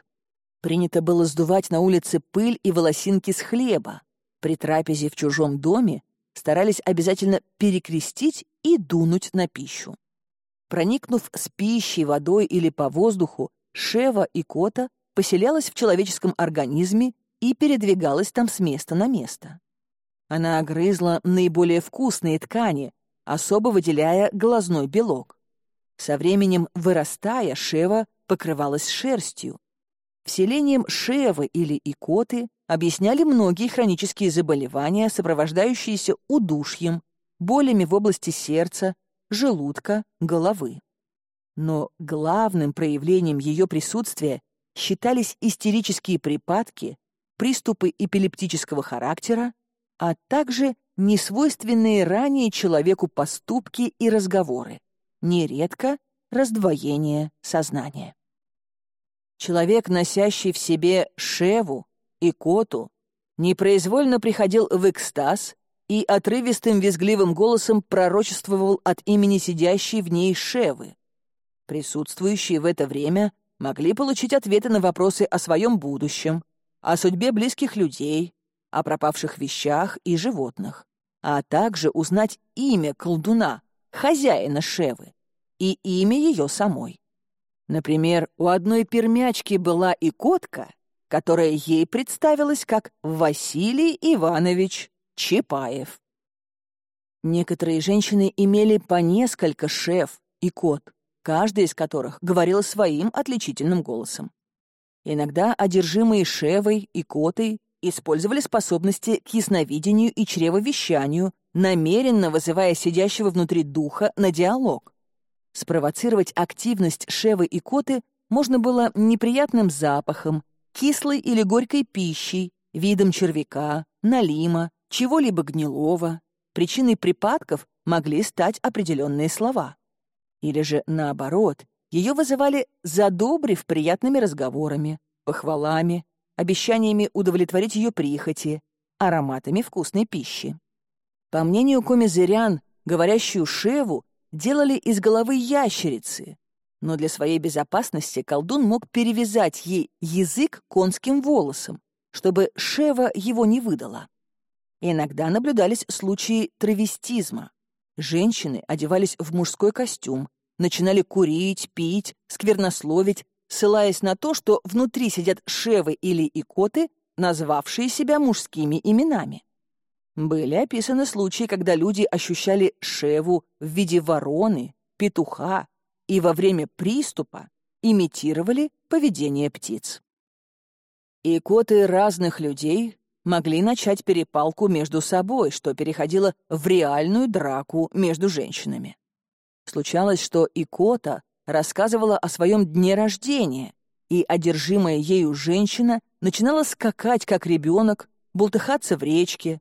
Принято было сдувать на улице пыль и волосинки с хлеба. При трапезе в чужом доме старались обязательно перекрестить и дунуть на пищу. Проникнув с пищей, водой или по воздуху, Шева и Кота поселялась в человеческом организме и передвигалась там с места на место. Она огрызла наиболее вкусные ткани, особо выделяя глазной белок. Со временем, вырастая, Шева покрывалась шерстью. Вселением Шевы или икоты объясняли многие хронические заболевания, сопровождающиеся удушьем, болями в области сердца, желудка, головы. Но главным проявлением ее присутствия считались истерические припадки, приступы эпилептического характера, а также несвойственные ранее человеку поступки и разговоры, нередко раздвоение сознания. Человек, носящий в себе шеву и коту, непроизвольно приходил в экстаз и отрывистым визгливым голосом пророчествовал от имени сидящей в ней шевы. Присутствующие в это время могли получить ответы на вопросы о своем будущем, о судьбе близких людей, о пропавших вещах и животных, а также узнать имя колдуна, хозяина Шевы, и имя ее самой. Например, у одной пермячки была и котка, которая ей представилась как Василий Иванович Чапаев. Некоторые женщины имели по несколько шеф и кот, каждый из которых говорил своим отличительным голосом. Иногда одержимые шевой и котой использовали способности к ясновидению и чревовещанию, намеренно вызывая сидящего внутри духа на диалог. Спровоцировать активность шевы и коты можно было неприятным запахом, кислой или горькой пищей, видом червяка, налима, чего-либо гнилого. Причиной припадков могли стать определенные слова. Или же, наоборот, ее вызывали, задобрив приятными разговорами, похвалами, обещаниями удовлетворить ее прихоти, ароматами вкусной пищи. По мнению комизырян, говорящую Шеву делали из головы ящерицы, но для своей безопасности колдун мог перевязать ей язык конским волосом, чтобы Шева его не выдала. Иногда наблюдались случаи травестизма. Женщины одевались в мужской костюм, начинали курить, пить, сквернословить, ссылаясь на то, что внутри сидят шевы или икоты, назвавшие себя мужскими именами. Были описаны случаи, когда люди ощущали шеву в виде вороны, петуха и во время приступа имитировали поведение птиц. Икоты разных людей могли начать перепалку между собой, что переходило в реальную драку между женщинами. Случалось, что икота рассказывала о своем дне рождения, и одержимая ею женщина начинала скакать, как ребенок, бултыхаться в речке.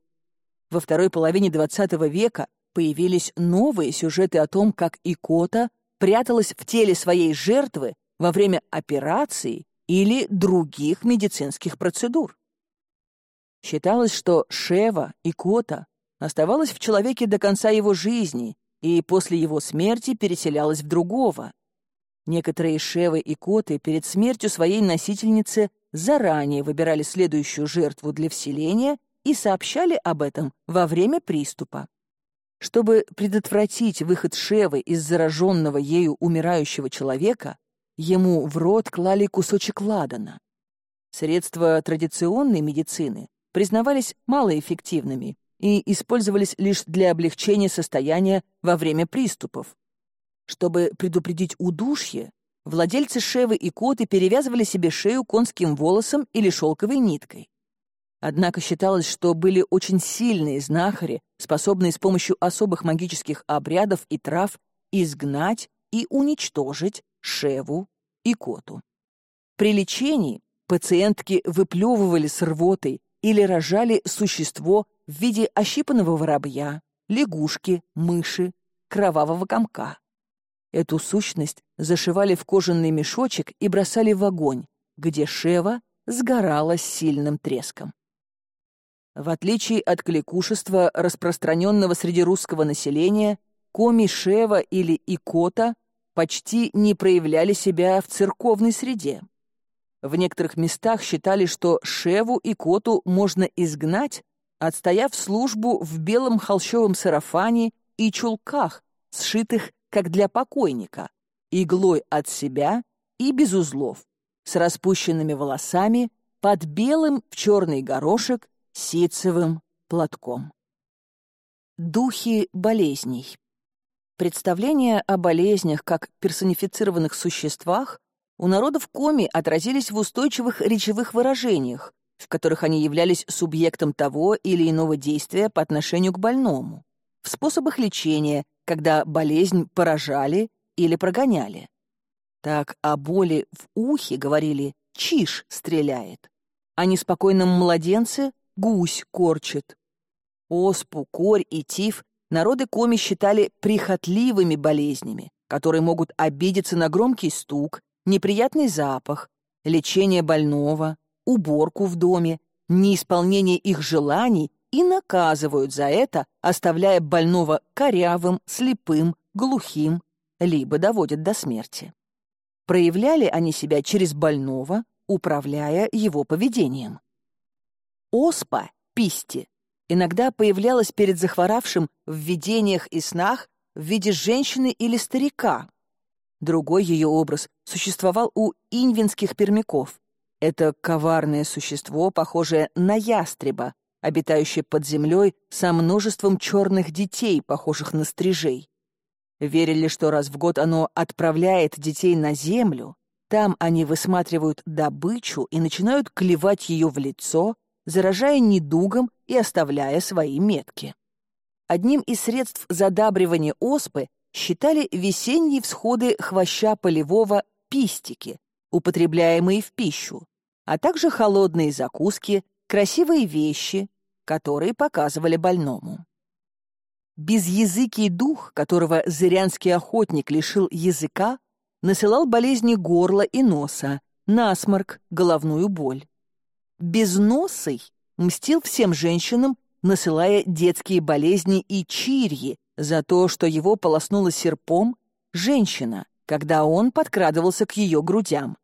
Во второй половине XX века появились новые сюжеты о том, как икота пряталась в теле своей жертвы во время операции или других медицинских процедур. Считалось, что Шева, икота, оставалась в человеке до конца его жизни и после его смерти переселялась в другого, Некоторые шевы и коты перед смертью своей носительницы заранее выбирали следующую жертву для вселения и сообщали об этом во время приступа. Чтобы предотвратить выход шевы из зараженного ею умирающего человека, ему в рот клали кусочек ладана. Средства традиционной медицины признавались малоэффективными и использовались лишь для облегчения состояния во время приступов, чтобы предупредить удушье, владельцы шевы и коты перевязывали себе шею конским волосом или шелковой ниткой. Однако считалось, что были очень сильные знахари, способные с помощью особых магических обрядов и трав изгнать и уничтожить шеву и коту. При лечении пациентки выплевывали с рвотой или рожали существо в виде ощипанного воробья, лягушки, мыши, кровавого комка. Эту сущность зашивали в кожаный мешочек и бросали в огонь, где Шева сгорала с сильным треском. В отличие от кликушества, распространенного среди русского населения, коми Шева или Икота почти не проявляли себя в церковной среде. В некоторых местах считали, что Шеву и Коту можно изгнать, отстояв службу в белом холщовом сарафане и чулках, сшитых как для покойника, иглой от себя и без узлов, с распущенными волосами, под белым в черный горошек ситцевым платком. Духи болезней. Представления о болезнях как персонифицированных существах у народов Коми отразились в устойчивых речевых выражениях, в которых они являлись субъектом того или иного действия по отношению к больному, в способах лечения, когда болезнь поражали или прогоняли. Так о боли в ухе говорили «чиж стреляет», а неспокойном младенце «гусь корчит». Оспу, корь и тиф народы Коми считали прихотливыми болезнями, которые могут обидеться на громкий стук, неприятный запах, лечение больного, уборку в доме, неисполнение их желаний и наказывают за это, оставляя больного корявым, слепым, глухим, либо доводят до смерти. Проявляли они себя через больного, управляя его поведением. Оспа, писти, иногда появлялась перед захворавшим в видениях и снах в виде женщины или старика. Другой ее образ существовал у инвинских пермяков. Это коварное существо, похожее на ястреба, обитающее под землей со множеством черных детей, похожих на стрижей. Верили, что раз в год оно отправляет детей на землю, там они высматривают добычу и начинают клевать ее в лицо, заражая недугом и оставляя свои метки. Одним из средств задабривания оспы считали весенние всходы хвоща полевого пистики, употребляемые в пищу, а также холодные закуски, красивые вещи, которые показывали больному. Безязыкий дух, которого зырянский охотник лишил языка, насылал болезни горла и носа, насморк, головную боль. Безносый мстил всем женщинам, насылая детские болезни и чирьи за то, что его полоснула серпом женщина, когда он подкрадывался к ее грудям.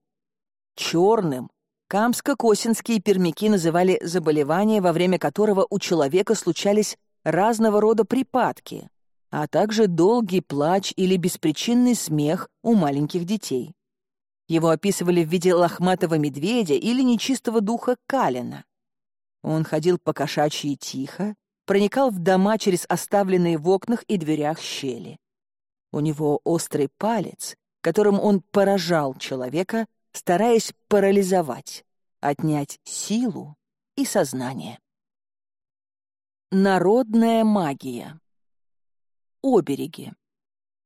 Черным камско-косинские пермяки называли заболевание, во время которого у человека случались разного рода припадки, а также долгий плач или беспричинный смех у маленьких детей. Его описывали в виде лохматого медведя или нечистого духа Калина. Он ходил по кошачьи тихо, проникал в дома через оставленные в окнах и дверях щели. У него острый палец, которым он поражал человека, стараясь парализовать, отнять силу и сознание. Народная магия. Обереги.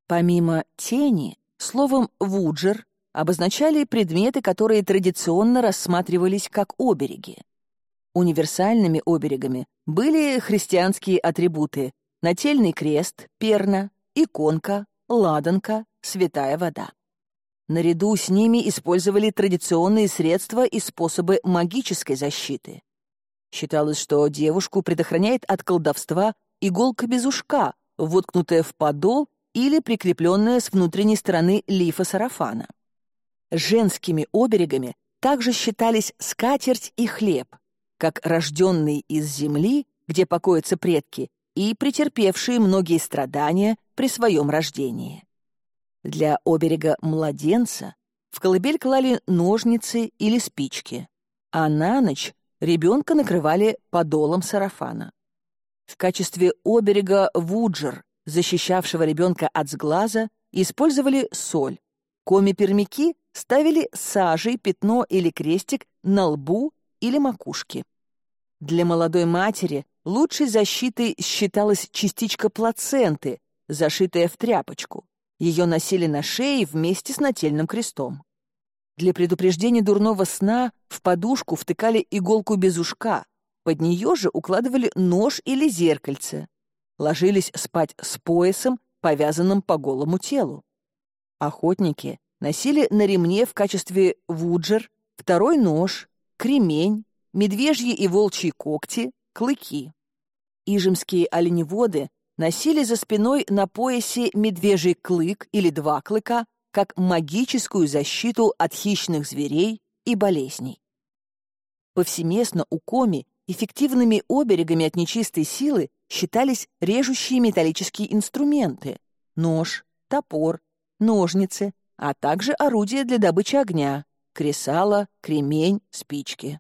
Помимо тени, словом «вуджер» обозначали предметы, которые традиционно рассматривались как обереги. Универсальными оберегами были христианские атрибуты — нательный крест, перна, иконка, ладанка, святая вода. Наряду с ними использовали традиционные средства и способы магической защиты. Считалось, что девушку предохраняет от колдовства иголка без ушка, воткнутая в подол или прикрепленная с внутренней стороны лифа сарафана. Женскими оберегами также считались скатерть и хлеб, как рожденные из земли, где покоятся предки, и претерпевшие многие страдания при своем рождении. Для оберега младенца в колыбель клали ножницы или спички, а на ночь ребенка накрывали подолом сарафана. В качестве оберега вуджер, защищавшего ребенка от сглаза, использовали соль. Коми-пермяки ставили сажей пятно или крестик на лбу или макушке. Для молодой матери лучшей защитой считалась частичка плаценты, зашитая в тряпочку. Ее носили на шее вместе с нательным крестом. Для предупреждения дурного сна в подушку втыкали иголку без ушка, под нее же укладывали нож или зеркальце. Ложились спать с поясом, повязанным по голому телу. Охотники носили на ремне в качестве вуджер второй нож, кремень, медвежьи и волчьи когти, клыки. Ижемские оленеводы носили за спиной на поясе медвежий клык или два клыка, как магическую защиту от хищных зверей и болезней. Повсеместно у коми эффективными оберегами от нечистой силы считались режущие металлические инструменты — нож, топор, ножницы, а также орудия для добычи огня — кресало, кремень, спички.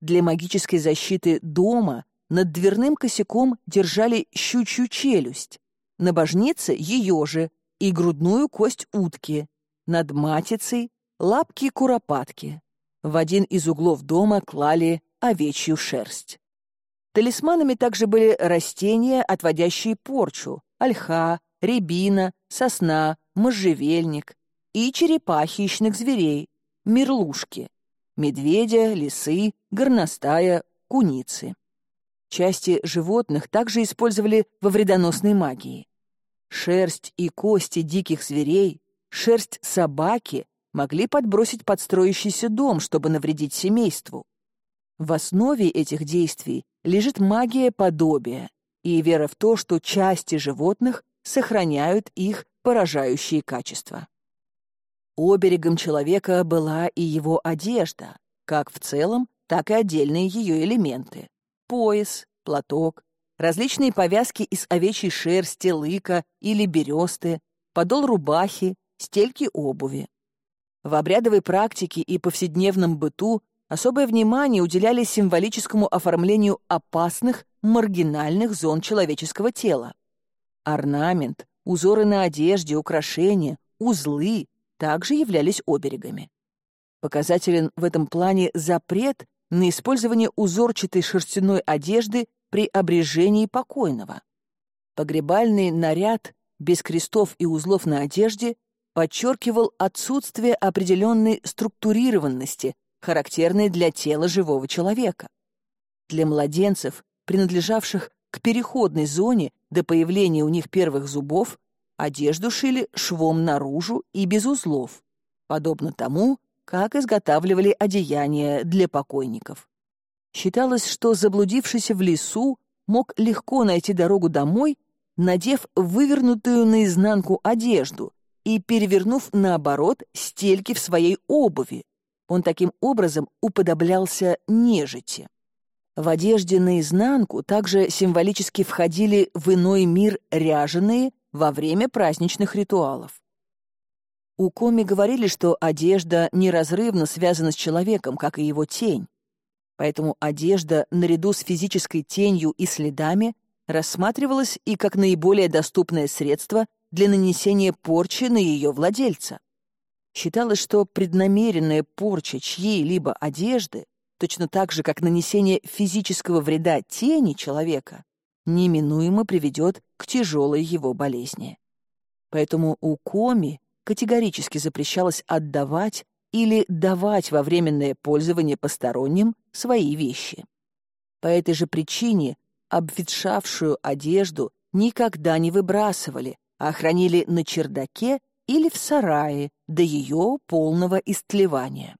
Для магической защиты дома над дверным косяком держали щучью челюсть, на божнице — ее же, и грудную кость утки, над матицей — лапки куропатки. В один из углов дома клали овечью шерсть. Талисманами также были растения, отводящие порчу, ольха, рябина, сосна, можжевельник и черепа хищных зверей, мерлушки, медведя, лисы, горностая, куницы. Части животных также использовали во вредоносной магии. Шерсть и кости диких зверей, шерсть собаки могли подбросить под строящийся дом, чтобы навредить семейству. В основе этих действий лежит магия подобия и вера в то, что части животных сохраняют их поражающие качества. Оберегом человека была и его одежда, как в целом, так и отдельные ее элементы. Пояс, платок, различные повязки из овечьей шерсти, лыка или бересты, подол рубахи, стельки обуви. В обрядовой практике и повседневном быту особое внимание уделяли символическому оформлению опасных, маргинальных зон человеческого тела. Орнамент, узоры на одежде, украшения, узлы также являлись оберегами. Показателен в этом плане запрет на использование узорчатой шерстяной одежды при обрежении покойного. Погребальный наряд без крестов и узлов на одежде подчеркивал отсутствие определенной структурированности, характерной для тела живого человека. Для младенцев, принадлежавших к переходной зоне до появления у них первых зубов, одежду шили швом наружу и без узлов, подобно тому, как изготавливали одеяния для покойников. Считалось, что заблудившийся в лесу мог легко найти дорогу домой, надев вывернутую наизнанку одежду и перевернув наоборот стельки в своей обуви. Он таким образом уподоблялся нежити. В одежде наизнанку также символически входили в иной мир ряженые во время праздничных ритуалов. У Коми говорили, что одежда неразрывно связана с человеком, как и его тень. Поэтому одежда, наряду с физической тенью и следами, рассматривалась и как наиболее доступное средство для нанесения порчи на ее владельца. Считалось, что преднамеренная порча чьей-либо одежды, точно так же, как нанесение физического вреда тени человека, неминуемо приведет к тяжелой его болезни. Поэтому у Коми категорически запрещалось отдавать или давать во временное пользование посторонним свои вещи. По этой же причине обветшавшую одежду никогда не выбрасывали, а хранили на чердаке или в сарае до ее полного истлевания.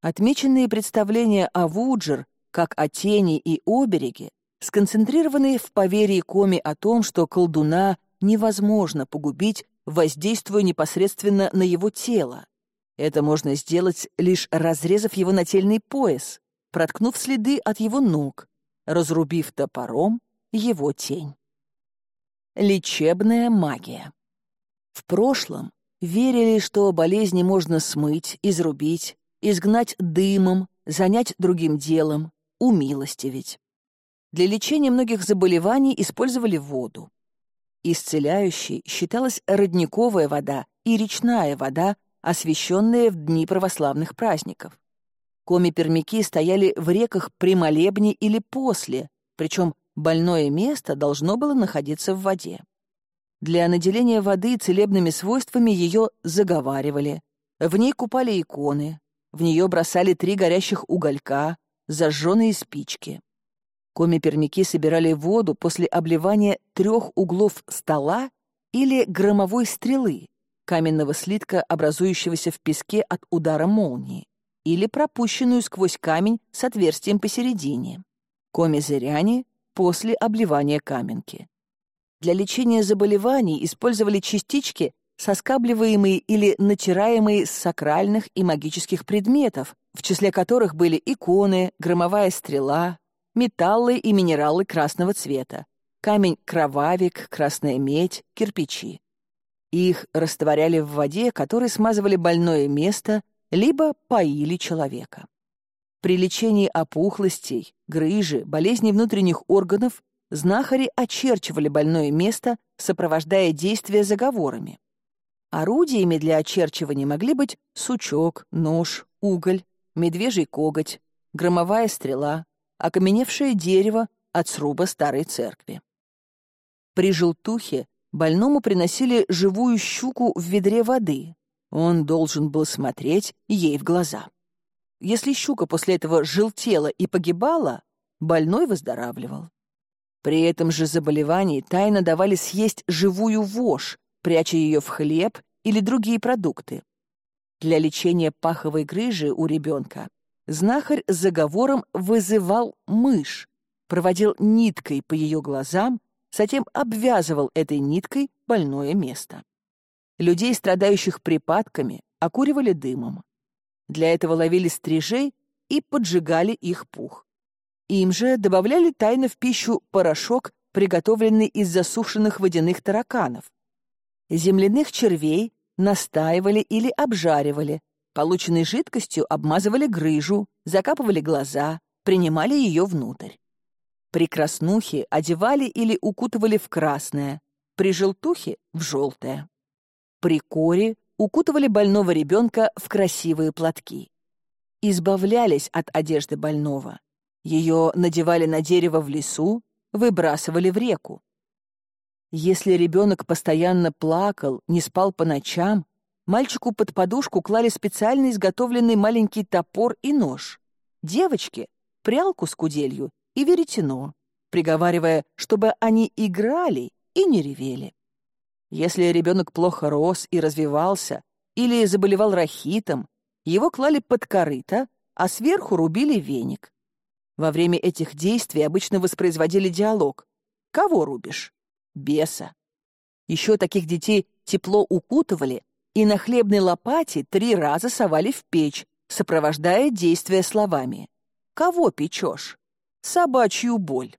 Отмеченные представления о Вуджер, как о тени и обереге, сконцентрированы в поверии Коми о том, что колдуна невозможно погубить, воздействуя непосредственно на его тело, это можно сделать, лишь разрезав его нательный пояс, проткнув следы от его ног, разрубив топором его тень. Лечебная магия. В прошлом верили, что болезни можно смыть, изрубить, изгнать дымом, занять другим делом, умилостивить. Для лечения многих заболеваний использовали воду. Исцеляющей считалась родниковая вода и речная вода, освященные в дни православных праздников. Коми-пермяки стояли в реках при молебне или после, причем больное место должно было находиться в воде. Для наделения воды целебными свойствами ее заговаривали. В ней купали иконы, в нее бросали три горящих уголька, зажженные спички. Коми-пермяки собирали воду после обливания трех углов стола или громовой стрелы, каменного слитка, образующегося в песке от удара молнии, или пропущенную сквозь камень с отверстием посередине. Коми-зыряне после обливания каменки. Для лечения заболеваний использовали частички, соскабливаемые или натираемые с сакральных и магических предметов, в числе которых были иконы, громовая стрела, металлы и минералы красного цвета, камень-кровавик, красная медь, кирпичи. Их растворяли в воде, которой смазывали больное место, либо поили человека. При лечении опухлостей, грыжи, болезней внутренних органов знахари очерчивали больное место, сопровождая действия заговорами. Орудиями для очерчивания могли быть сучок, нож, уголь, медвежий коготь, громовая стрела, окаменевшее дерево от сруба старой церкви. При желтухе больному приносили живую щуку в ведре воды. Он должен был смотреть ей в глаза. Если щука после этого желтела и погибала, больной выздоравливал. При этом же заболевании тайно давали съесть живую вошь, пряча ее в хлеб или другие продукты. Для лечения паховой грыжи у ребенка знахарь заговором вызывал мышь, проводил ниткой по ее глазам, затем обвязывал этой ниткой больное место. Людей, страдающих припадками, окуривали дымом. Для этого ловили стрижей и поджигали их пух. Им же добавляли тайно в пищу порошок, приготовленный из засушенных водяных тараканов. Земляных червей настаивали или обжаривали, полученной жидкостью обмазывали грыжу, закапывали глаза, принимали ее внутрь. При краснухе одевали или укутывали в красное, при желтухе — в желтое. При коре укутывали больного ребенка в красивые платки. Избавлялись от одежды больного, ее надевали на дерево в лесу, выбрасывали в реку. Если ребенок постоянно плакал, не спал по ночам, мальчику под подушку клали специально изготовленный маленький топор и нож. Девочке — прялку с куделью и веретено, приговаривая, чтобы они играли и не ревели. Если ребенок плохо рос и развивался или заболевал рахитом, его клали под корыто, а сверху рубили веник. Во время этих действий обычно воспроизводили диалог. «Кого рубишь?» «Беса». Еще таких детей тепло укутывали и на хлебной лопате три раза совали в печь, сопровождая действия словами. «Кого печешь?» «Собачью боль».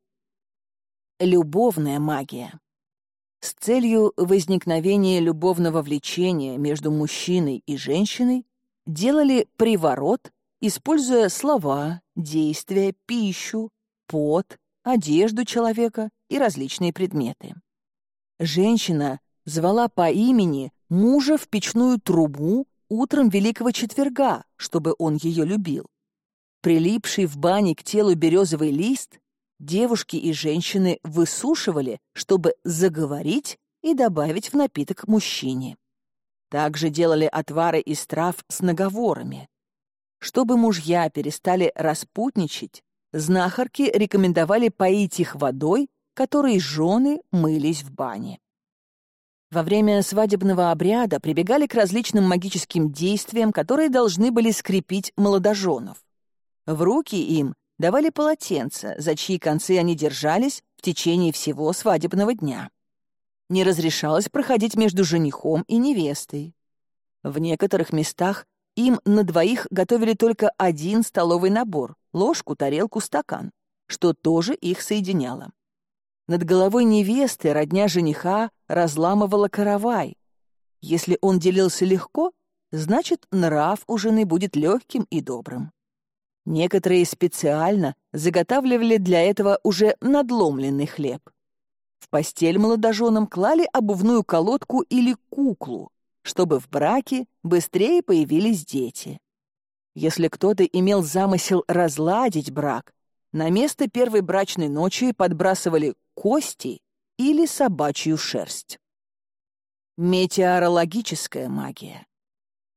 Любовная магия. С целью возникновения любовного влечения между мужчиной и женщиной делали приворот используя слова, действия, пищу, пот, одежду человека и различные предметы. Женщина звала по имени мужа в печную трубу утром Великого Четверга, чтобы он ее любил. Прилипший в бане к телу березовый лист девушки и женщины высушивали, чтобы заговорить и добавить в напиток мужчине. Также делали отвары из трав с наговорами. Чтобы мужья перестали распутничать, знахарки рекомендовали поить их водой, которой жены мылись в бане. Во время свадебного обряда прибегали к различным магическим действиям, которые должны были скрепить молодоженов. В руки им давали полотенца, за чьи концы они держались в течение всего свадебного дня. Не разрешалось проходить между женихом и невестой. В некоторых местах им на двоих готовили только один столовый набор — ложку, тарелку, стакан, что тоже их соединяло. Над головой невесты родня жениха разламывала каравай. Если он делился легко, значит, нрав у жены будет легким и добрым. Некоторые специально заготавливали для этого уже надломленный хлеб. В постель молодоженам клали обувную колодку или куклу, чтобы в браке быстрее появились дети. Если кто-то имел замысел разладить брак, на место первой брачной ночи подбрасывали кости или собачью шерсть. Метеорологическая магия.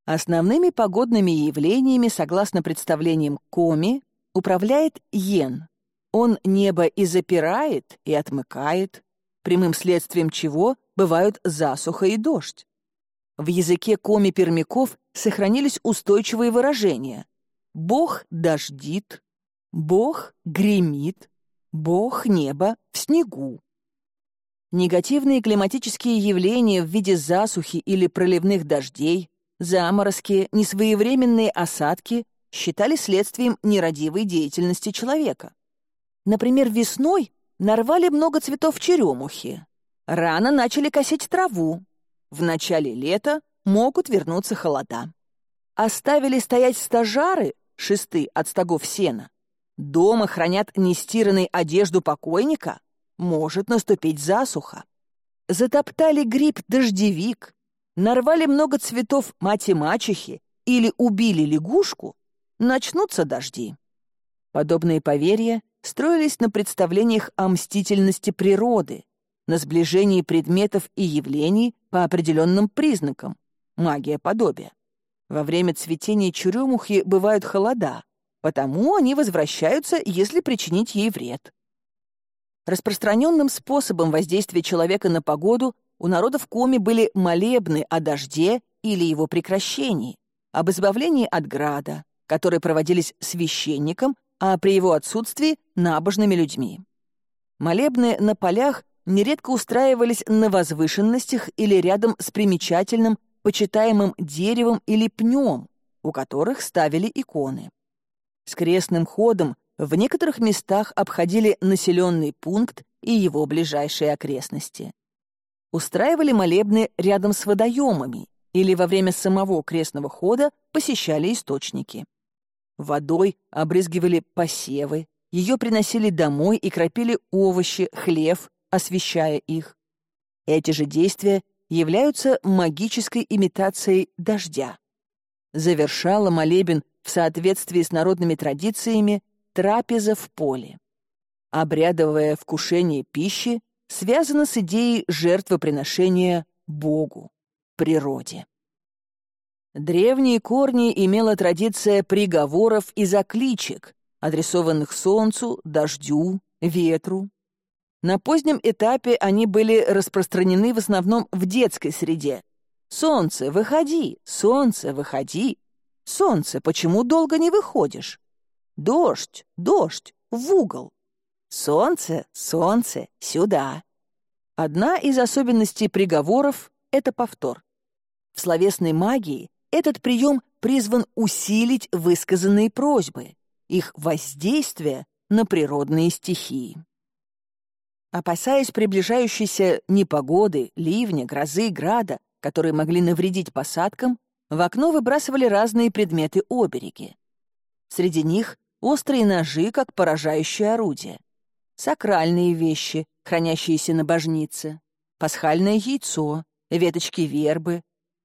Основными погодными явлениями, согласно представлениям Коми, управляет Йен. Он небо и запирает, и отмыкает, прямым следствием чего бывают засуха и дождь. В языке коми-пермяков сохранились устойчивые выражения. «Бог дождит», «Бог гремит», «Бог неба в снегу». Негативные климатические явления в виде засухи или проливных дождей, заморозки, несвоевременные осадки считали следствием нерадивой деятельности человека. Например, весной нарвали много цветов черемухи, рано начали косить траву, в начале лета могут вернуться холода. Оставили стоять стажары, шесты от стогов сена. Дома хранят нестиранной одежду покойника. Может наступить засуха. Затоптали гриб-дождевик, нарвали много цветов мати-мачехи или убили лягушку, начнутся дожди. Подобные поверья строились на представлениях о мстительности природы, на сближении предметов и явлений по определенным признакам, магия подобия. Во время цветения черемухи бывают холода, потому они возвращаются, если причинить ей вред. Распространенным способом воздействия человека на погоду у народов Коми были молебны о дожде или его прекращении, об избавлении от града, которые проводились священником, а при его отсутствии — набожными людьми. Молебны на полях нередко устраивались на возвышенностях или рядом с примечательным, почитаемым деревом или пнем, у которых ставили иконы. С крестным ходом в некоторых местах обходили населенный пункт и его ближайшие окрестности. Устраивали молебны рядом с водоемами или во время самого крестного хода посещали источники. Водой обрызгивали посевы, ее приносили домой и кропили овощи, хлеб, освещая их. Эти же действия являются магической имитацией дождя. Завершала молебен в соответствии с народными традициями трапеза в поле. Обрядовое вкушение пищи связано с идеей жертвоприношения Богу, природе. Древние корни имела традиция приговоров и закличек, адресованных солнцу, дождю, ветру. На позднем этапе они были распространены в основном в детской среде. «Солнце, выходи! Солнце, выходи! Солнце, почему долго не выходишь? Дождь, дождь, в угол! Солнце, солнце, сюда!» Одна из особенностей приговоров — это повтор. В словесной магии этот прием призван усилить высказанные просьбы, их воздействие на природные стихии. Опасаясь приближающейся непогоды, ливня, грозы, града, которые могли навредить посадкам, в окно выбрасывали разные предметы-обереги. Среди них острые ножи, как поражающее орудие, сакральные вещи, хранящиеся на божнице, пасхальное яйцо, веточки вербы,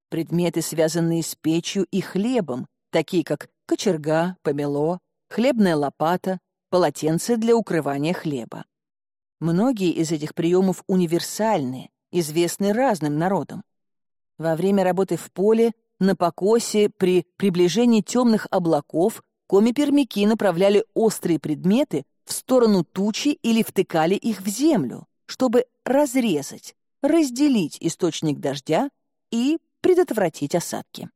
предметы, связанные с печью и хлебом, такие как кочерга, помело, хлебная лопата, полотенце для укрывания хлеба. Многие из этих приемов универсальны, известны разным народам. Во время работы в поле, на покосе, при приближении темных облаков коми-пермяки направляли острые предметы в сторону тучи или втыкали их в землю, чтобы разрезать, разделить источник дождя и предотвратить осадки.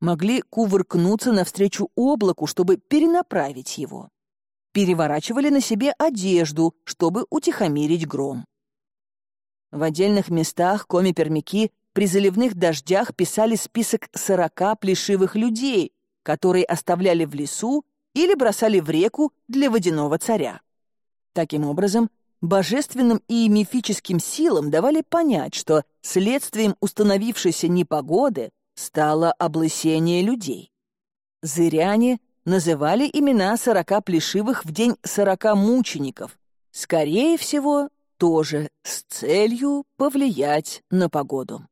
Могли кувыркнуться навстречу облаку, чтобы перенаправить его. Переворачивали на себе одежду, чтобы утихомирить гром. В отдельных местах коми-пермяки при заливных дождях писали список сорока плешивых людей, которые оставляли в лесу или бросали в реку для водяного царя. Таким образом, божественным и мифическим силам давали понять, что следствием установившейся непогоды стало облысение людей. Зыряне называли имена сорока плешивых в день сорока мучеников, скорее всего, тоже с целью повлиять на погоду.